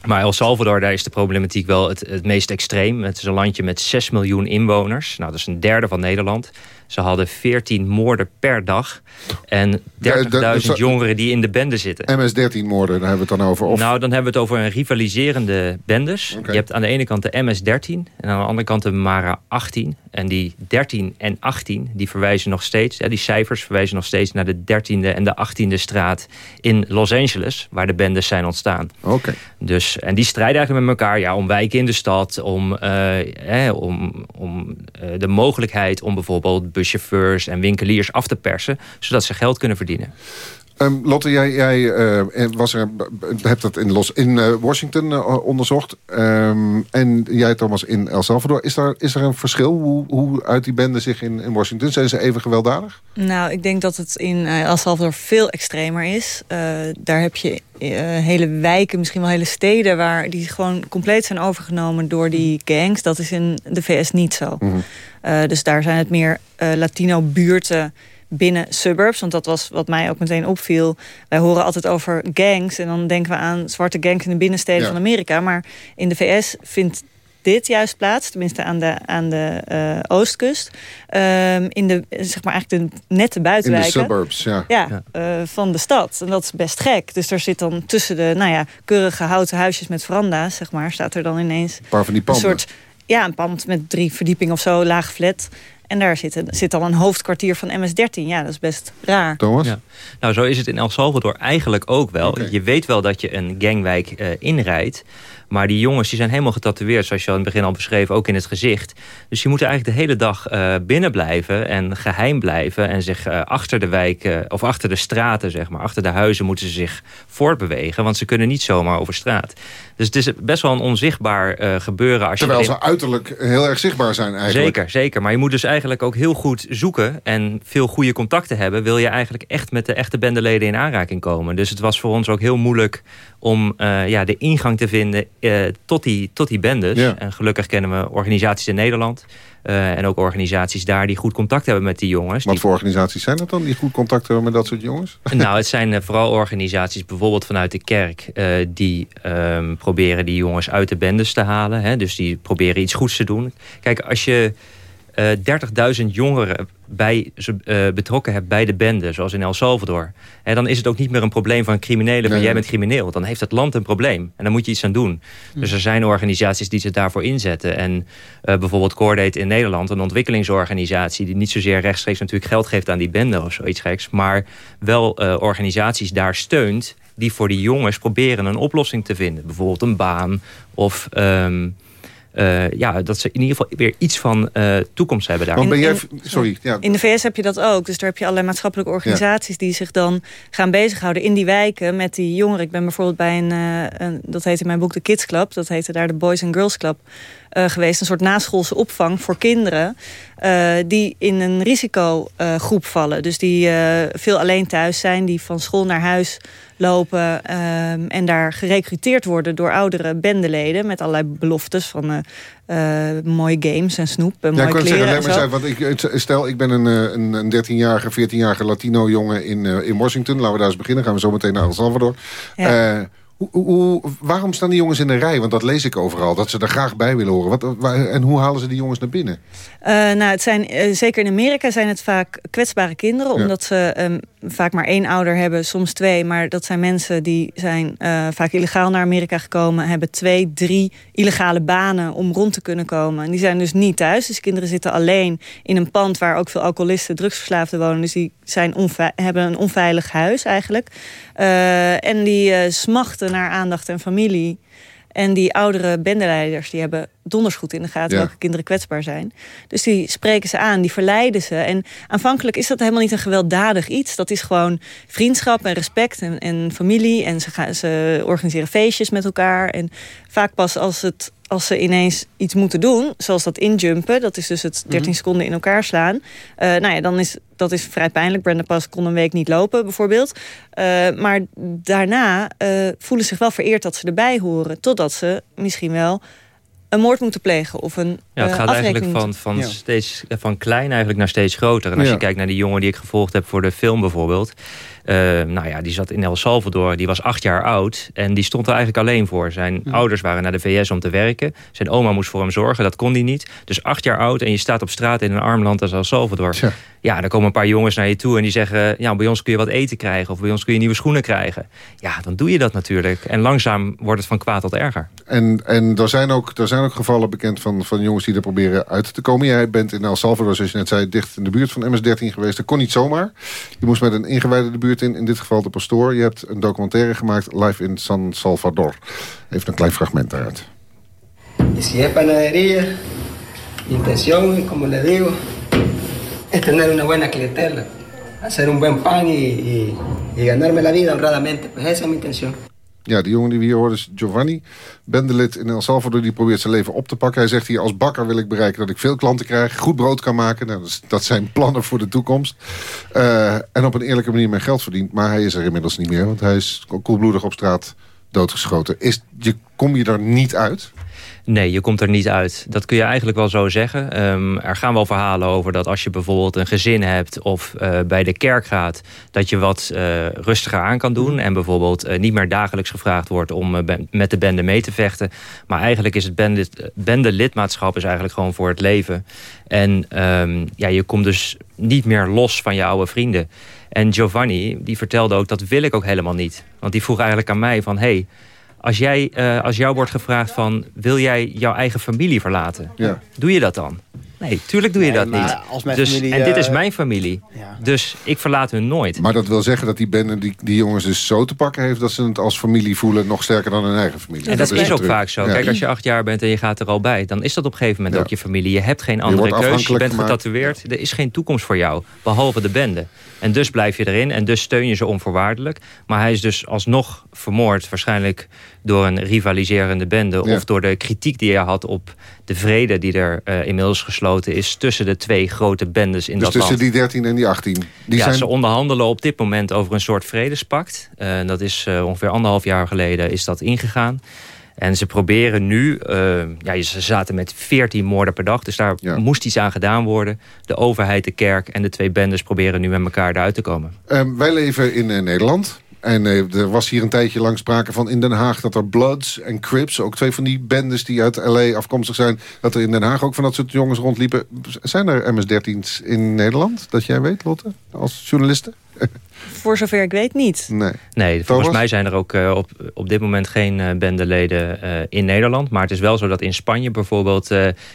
maar El Salvador, daar is de problematiek wel het, het meest extreem. Het is een landje met 6 miljoen inwoners. Nou, dat is een derde van Nederland. Ze hadden 14 moorden per dag. En 30.000 jongeren die in de bende zitten. MS-13 moorden, daar hebben we het dan over? Of? Nou, dan hebben we het over een rivaliserende bendes. Okay. Je hebt aan de ene kant de MS-13 en aan de andere kant de Mara 18. En die 13 en 18, die verwijzen nog steeds... Ja, die cijfers verwijzen nog steeds naar de 13e en de 18e straat in Los Angeles... waar de bendes zijn ontstaan. Okay. Dus, en die strijden eigenlijk met elkaar ja, om wijken in de stad... om, uh, eh, om, om uh, de mogelijkheid om bijvoorbeeld buschauffeurs en winkeliers af te persen... zodat ze geld kunnen verdienen. Um, Lotte, jij, jij uh, was er, hebt dat in, Los, in uh, Washington uh, onderzocht. Um, en jij, Thomas, in El Salvador. Is, daar, is er een verschil hoe, hoe uit die benden zich in, in Washington? Zijn ze even gewelddadig? Nou, ik denk dat het in El Salvador veel extremer is. daar heb je hele wijken, misschien wel hele steden... Waar die gewoon compleet zijn overgenomen door die gangs. Dat is in de VS niet zo. Mm -hmm. dus daar zijn het meer Latino-buurten binnen suburbs. Want dat was wat mij ook meteen opviel. Wij horen altijd over gangs. En dan denken we aan zwarte gangs in de binnensteden ja. van Amerika. Maar in de VS vindt dit juist plaats. Tenminste aan de, aan de uh, oostkust. Um, in de, zeg maar eigenlijk de nette buitenwijken. In de suburbs, ja. Ja, ja. Uh, van de stad. En dat is best gek. Dus er zit dan tussen de, nou ja, keurige houten huisjes met veranda's, zeg maar, staat er dan ineens... Een paar van die panden. Een soort, ja, een pand met drie verdiepingen of zo, laag flat. En daar zit, zit al een hoofdkwartier van MS-13. Ja, dat is best raar. Thomas? Ja. Nou, zo is het in El Salvador eigenlijk ook wel. Okay. Je weet wel dat je een gangwijk uh, inrijdt. Maar die jongens die zijn helemaal getatoeëerd, zoals je al in het begin al beschreef, ook in het gezicht. Dus die moeten eigenlijk de hele dag uh, binnen blijven en geheim blijven. En zich uh, achter de wijken, of achter de straten, zeg maar, achter de huizen moeten ze zich voortbewegen. Want ze kunnen niet zomaar over straat. Dus het is best wel een onzichtbaar uh, gebeuren. Als Terwijl je ze uiterlijk heel erg zichtbaar zijn eigenlijk. Zeker, zeker. Maar je moet dus eigenlijk ook heel goed zoeken en veel goede contacten hebben. Wil je eigenlijk echt met de echte bendeleden in aanraking komen. Dus het was voor ons ook heel moeilijk om uh, ja, de ingang te vinden uh, tot, die, tot die bendes. Ja. En gelukkig kennen we organisaties in Nederland. Uh, en ook organisaties daar die goed contact hebben met die jongens. Wat voor organisaties zijn dat dan die goed contact hebben met dat soort jongens? Nou, het zijn uh, vooral organisaties bijvoorbeeld vanuit de kerk... Uh, die um, proberen die jongens uit de bendes te halen. Hè? Dus die proberen iets goeds te doen. Kijk, als je uh, 30.000 jongeren bij, uh, betrokken hebt bij de bende, zoals in El Salvador... En dan is het ook niet meer een probleem van criminelen... van jij bent crimineel. Dan heeft het land een probleem. En dan moet je iets aan doen. Hm. Dus er zijn organisaties die zich daarvoor inzetten. En uh, bijvoorbeeld Coordate in Nederland... een ontwikkelingsorganisatie... die niet zozeer rechtstreeks natuurlijk geld geeft aan die bende of zoiets geks... maar wel uh, organisaties daar steunt... die voor die jongens proberen een oplossing te vinden. Bijvoorbeeld een baan of... Um, uh, ja, dat ze in ieder geval weer iets van uh, toekomst hebben daar. Want ben jij, sorry, ja. In de VS heb je dat ook. Dus daar heb je allerlei maatschappelijke organisaties... Ja. die zich dan gaan bezighouden in die wijken met die jongeren. Ik ben bijvoorbeeld bij een, uh, een dat heet in mijn boek de Kids Club. Dat heette daar de Boys and Girls Club. Uh, geweest. Een soort naschoolse opvang voor kinderen uh, die in een risicogroep vallen. Dus die veel alleen thuis zijn, die van school naar huis lopen... en daar gerecruiteerd worden door oudere bendeleden... met allerlei beloftes van mooie games en snoep en ja, mooie ik kleren. Zeggen, maar zeggen, want ik, stel, ik ben een, een, een 13-jarige, 14-jarige Latino-jongen in, in Washington. Laten we daar eens beginnen. Gaan we zo meteen naar El Salvador. Ja. Hoe, hoe, waarom staan die jongens in de rij? Want dat lees ik overal, dat ze er graag bij willen horen. Wat, waar, en hoe halen ze die jongens naar binnen? Uh, nou, het zijn, uh, zeker in Amerika zijn het vaak kwetsbare kinderen. Ja. Omdat ze um, vaak maar één ouder hebben, soms twee. Maar dat zijn mensen die zijn uh, vaak illegaal naar Amerika gekomen. Hebben twee, drie illegale banen om rond te kunnen komen. En die zijn dus niet thuis. Dus kinderen zitten alleen in een pand waar ook veel alcoholisten, drugsverslaafden wonen. Dus die zijn hebben een onveilig huis eigenlijk. en die smachten naar aandacht en familie. En die oudere bendeleiders die hebben donders goed in de gaten... Ja. welke kinderen kwetsbaar zijn. Dus die spreken ze aan, die verleiden ze. En aanvankelijk is dat helemaal niet een gewelddadig iets. Dat is gewoon vriendschap en respect en, en familie. En ze, gaan, ze organiseren feestjes met elkaar. En vaak pas als het als ze ineens iets moeten doen, zoals dat injumpen... dat is dus het 13 mm -hmm. seconden in elkaar slaan... Uh, nou ja, dan is dat is vrij pijnlijk. Brenda Pas kon een week niet lopen, bijvoorbeeld. Uh, maar daarna uh, voelen ze zich wel vereerd dat ze erbij horen... totdat ze misschien wel een moord moeten plegen of een Ja, het gaat eigenlijk van, van, ja. steeds, van klein eigenlijk naar steeds groter. En als Ja. je kijkt naar die jongen die ik gevolgd heb voor de film bijvoorbeeld... Uh, nou ja, die zat in El Salvador, die was acht jaar oud... en die stond er eigenlijk alleen voor. Zijn ouders waren naar de VS om te werken. Zijn oma moest voor hem zorgen, dat kon hij niet. Dus acht jaar oud en je staat op straat in een arm land als El Salvador. Ja, dan komen een paar jongens naar je toe en die zeggen... ja, bij ons kun je wat eten krijgen of bij ons kun je nieuwe schoenen krijgen. Ja, dan doe je dat natuurlijk. En langzaam wordt het van kwaad tot erger. En, en er, zijn ook, er zijn ook gevallen bekend van, van jongens die er proberen uit te komen. Jij bent in El Salvador, zoals je net zei, dicht in de buurt van MS-13 geweest. Dat kon niet zomaar. Je moest met een ingewijde de buurt in, in dit geval de pastoor. Je hebt een documentaire gemaakt, live in San Salvador. Even een klein fragment daaruit. Y si es intención, como le digo, es tener una buena clientela, hacer un buen pan y, y, y ganarme la vida honradamente. Pues esa es mi intención. Ja, die jongen die we hier horen is Giovanni, bendelid in El Salvador. Die probeert zijn leven op te pakken. Hij zegt hier, als bakker wil ik bereiken dat ik veel klanten krijg. Goed brood kan maken. Nou, dat, zijn plannen voor de toekomst. Uh, en op een eerlijke manier mijn geld verdient. Maar hij is er inmiddels niet meer. Want hij is koelbloedig op straat doodgeschoten. Is, je, kom je er niet uit? Nee, je komt er niet uit. Dat kun je eigenlijk wel zo zeggen. Um, er gaan wel verhalen over dat als je bijvoorbeeld een gezin hebt... of uh, bij de kerk gaat, dat je wat uh, rustiger aan kan doen... en bijvoorbeeld uh, niet meer dagelijks gevraagd wordt om met de bende mee te vechten. Maar eigenlijk is het bende, lidmaatschap is eigenlijk gewoon voor het leven. En um, ja, je komt dus niet meer los van je oude vrienden. En Giovanni, die vertelde ook, dat wil ik ook helemaal niet. Want die vroeg eigenlijk aan mij van... Hey, als, jij, uh, als jou wordt gevraagd van... wil jij jouw eigen familie verlaten? Ja. Doe je dat dan? Nee, tuurlijk doe je nee, dat niet. Als mijn dus, familie, en dit is uh, mijn familie. Ja. Dus ik verlaat hun nooit. Maar dat wil zeggen dat die bende die, die jongens dus zo te pakken heeft... dat ze het als familie voelen nog sterker dan hun eigen familie. En dat, dat is, is ook vaak zo. Ja. Kijk, als je acht jaar bent en je gaat er al bij... dan is dat op een gegeven moment ook je familie. Je hebt geen andere wordt keus. Je bent getatoeëerd. Er is geen toekomst voor jou. Behalve de bende. En dus blijf je erin. En dus steun je ze onvoorwaardelijk. Maar hij is dus alsnog vermoord. Waarschijnlijk door een rivaliserende bende. Ja. Of door de kritiek die hij had op de vrede die er uh, inmiddels gesloten is... tussen de twee grote bendes in dus dat tussen land. die 13 en die 18. Die ja, zijn... ze onderhandelen op dit moment over een soort vredespact. Uh, dat is uh, ongeveer anderhalf jaar geleden is dat ingegaan. En ze proberen nu, uh, ja, ze zaten met 14 moorden per dag. Dus daar moest iets aan gedaan worden. De overheid, de kerk en de twee bendes proberen nu met elkaar eruit te komen. Um, wij leven in uh, Nederland. En uh, er was hier een tijdje lang sprake van in Den Haag... dat er Bloods en Crips, ook twee van die bendes die uit L.A. afkomstig zijn... dat er in Den Haag ook van dat soort jongens rondliepen. Zijn er MS-13's in Nederland, dat jij weet, Lotte, als journaliste? Voor zover ik weet niet. Nee, nee volgens mij zijn er ook uh, op, op dit moment geen uh, bendeleden uh, in Nederland. Maar het is wel zo dat in Spanje bijvoorbeeld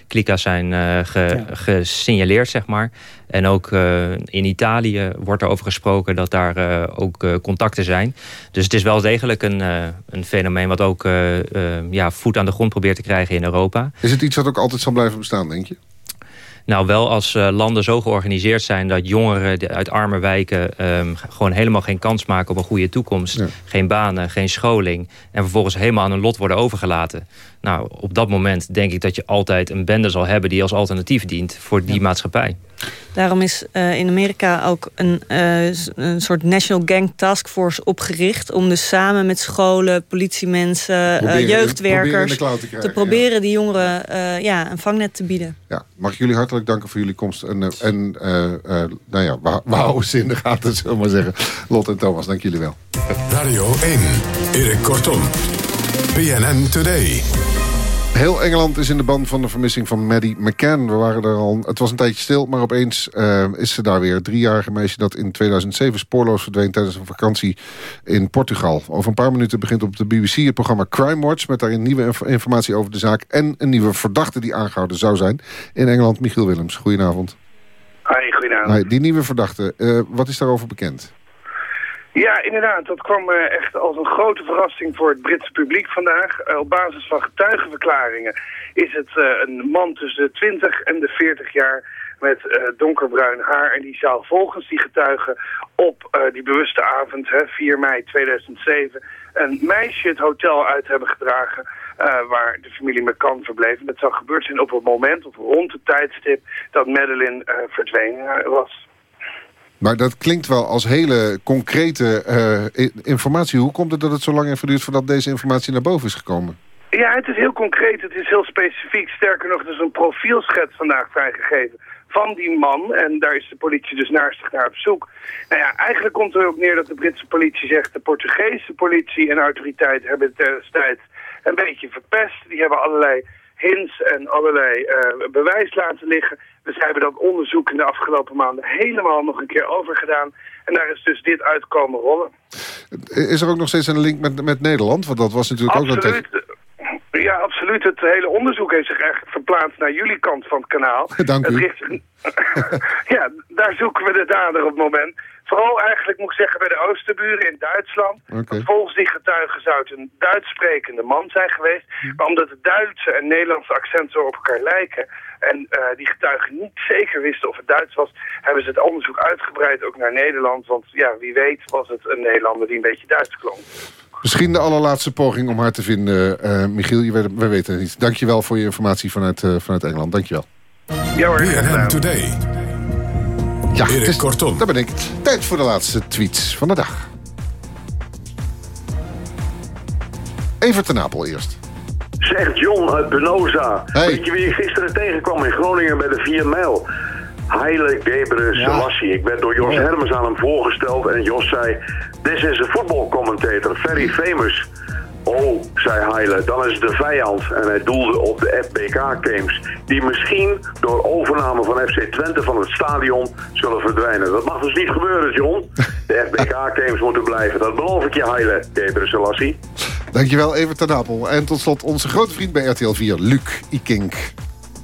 klika's zijn ge, ja. gesignaleerd, zeg maar. En ook in Italië wordt er over gesproken dat daar ook contacten zijn. Dus het is wel degelijk een, een fenomeen wat ook ja, voet aan de grond probeert te krijgen in Europa. Is het iets wat ook altijd zal blijven bestaan, denk je? Nou, wel als uh, landen zo georganiseerd zijn dat jongeren uit arme wijken um, gewoon helemaal geen kans maken op een goede toekomst. Ja. Geen banen, geen scholing. En vervolgens helemaal aan hun lot worden overgelaten. Nou, op dat moment denk ik dat je altijd een bende zal hebben die als alternatief dient voor die ja. maatschappij. Daarom is uh, in Amerika ook een, uh, een soort National Gang Task Force opgericht... om dus samen met scholen, politiemensen, proberen, uh, jeugdwerkers... Proberen te, krijgen, te, proberen ja. die jongeren ja, een vangnet te bieden. Ja, mag ik jullie hartelijk danken voor jullie komst. En, en nou ja, we, we houden ze in de gaten, zullen we maar zeggen. Lot en Thomas, dank jullie wel. Radio 1, Erik Kortom. BNN Today. Heel Engeland is in de band van de vermissing van Maddie McCann. We waren er al, het was een tijdje stil, maar opeens uh, is ze daar weer. Driejarige meisje dat in 2007 spoorloos verdween tijdens een vakantie in Portugal. Over een paar minuten begint op de BBC het programma Crime Watch... met daarin nieuwe informatie over de zaak en een nieuwe verdachte die aangehouden zou zijn. In Engeland, Michiel Willems. Goedenavond. Hoi, goedenavond. Hi, die nieuwe verdachte, uh, wat is daarover bekend? Ja, inderdaad. Dat kwam uh, echt als een grote verrassing voor het Britse publiek vandaag. Uh, op basis van getuigenverklaringen is het uh, een man tussen de 20 en de 40 jaar met donkerbruin haar. En die zou volgens die getuigen op die bewuste avond, hè, 4 mei 2007, een meisje het hotel uit hebben gedragen... waar de familie McCann verbleef. Dat zou gebeurd zijn op het moment, of rond het tijdstip, dat Madeline verdwenen was. Maar dat klinkt wel als hele concrete uh, informatie. Hoe komt het dat het zo lang heeft geduurd voordat deze informatie naar boven is gekomen? Ja, het is heel concreet, het is heel specifiek. Sterker nog, er is een profielschets vandaag vrijgegeven van die man. En daar is de politie dus naastig naar op zoek. Nou ja, eigenlijk komt er ook neer dat de Britse politie zegt... de Portugese politie en autoriteiten hebben het destijds een beetje verpest. Die hebben allerlei hints en allerlei uh, bewijs laten liggen. Dus hebben dat onderzoek in de afgelopen maanden helemaal nog een keer overgedaan. En daar is dus dit uitkomen rollen. Is er ook nog steeds een link met, met Nederland? Want dat was natuurlijk absoluut. ook... Nog ja, absoluut. Het hele onderzoek heeft zich eigenlijk verplaatst naar jullie kant van het kanaal. Dank u. Richt... ja, daar zoeken we de dader op het moment. Vooral eigenlijk moet ik zeggen bij de Oosterburen in Duitsland. Okay. Volgens die getuigen zou het een Duits sprekende man zijn geweest. Maar omdat het Duitse en Nederlandse accent zo op elkaar lijken... en uh, die getuigen niet zeker wisten of het Duits was... hebben ze het onderzoek uitgebreid ook naar Nederland. Want ja, wie weet was het een Nederlander die een beetje Duits klonk. Misschien de allerlaatste poging om haar te vinden, uh, Michiel. We, we weten het niet. Dankjewel voor je informatie vanuit, uh, vanuit Engeland. Dankjewel. Ja hoor. BNN Today. Ja, Erik het is, Kortom. daar ben ik. Tijd voor de laatste tweets van de dag. Evert ten Napel eerst. Zegt John uit Benoza. Hey. Weet je wie je gisteren tegenkwam in Groningen bij de 4 mijl? Heile Gebre Selassie. Ik werd door Jos Hermes aan hem voorgesteld en Jos zei... This is a football commentator, very famous. Oh, zei Heile, dan is het de vijand. En hij doelde op de FBK-games. Die misschien door overname van FC Twente van het stadion zullen verdwijnen. Dat mag dus niet gebeuren, John. De FBK-games moeten blijven. Dat beloof ik je, Heile Gebre Selassie. Dankjewel, Evert ten. En tot slot onze grote vriend bij RTL 4, Luc Ikink.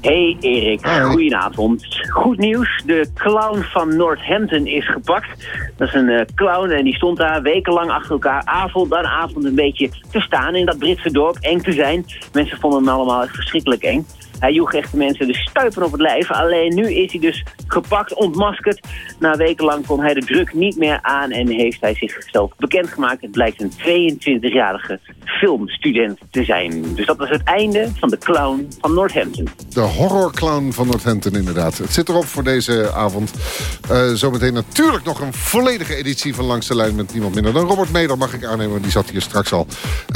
Hey Erik, goedenavond. Goed nieuws, de clown van Northampton is gepakt. Dat is een uh, clown en die stond daar wekenlang achter elkaar avond aan avond een beetje te staan in dat Britse dorp, eng te zijn. Mensen vonden hem allemaal echt verschrikkelijk eng. Hij joeg echt de mensen de stuipen op het lijf. Alleen nu is hij dus gepakt, ontmaskerd. Na wekenlang kon hij de druk niet meer aan en heeft hij zichzelf bekendgemaakt. Het blijkt een 22-jarige filmstudent te zijn. Dus dat was het einde van de clown van Northampton. De horrorclown van Northampton inderdaad. Het zit erop voor deze avond. Uh, zometeen natuurlijk nog een volledige editie van Langs de Lijn... met niemand minder dan Robert Meder, mag ik aannemen. Die zat hier straks al.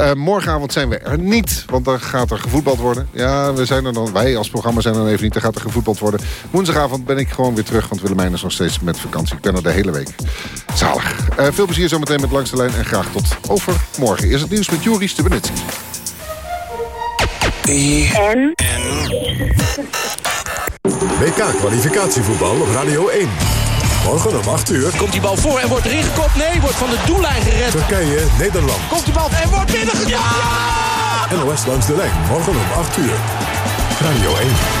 Uh, morgenavond zijn we er niet, want dan gaat er gevoetbald worden. Ja, we zijn er dan, wij als programma zijn er even niet. Dan gaat er gevoetbald worden. Woensdagavond ben ik gewoon weer terug, want Willemijn is nog steeds met vakantie. Ik ben er de hele week. Zalig. Uh, veel plezier zometeen met Langs de Lijn en graag tot overmorgen. Eerst het nieuws met Juri Stubenitski. En? WK-kwalificatievoetbal op Radio 1. Morgen om 8 uur. Komt die bal voor en wordt erin gekopt? Nee, wordt van de doellijn gered. Turkije, Nederland. Komt die bal en wordt binnengekopt? Ja! NOS langs de lijn. Morgen om 8 uur. Radio 1.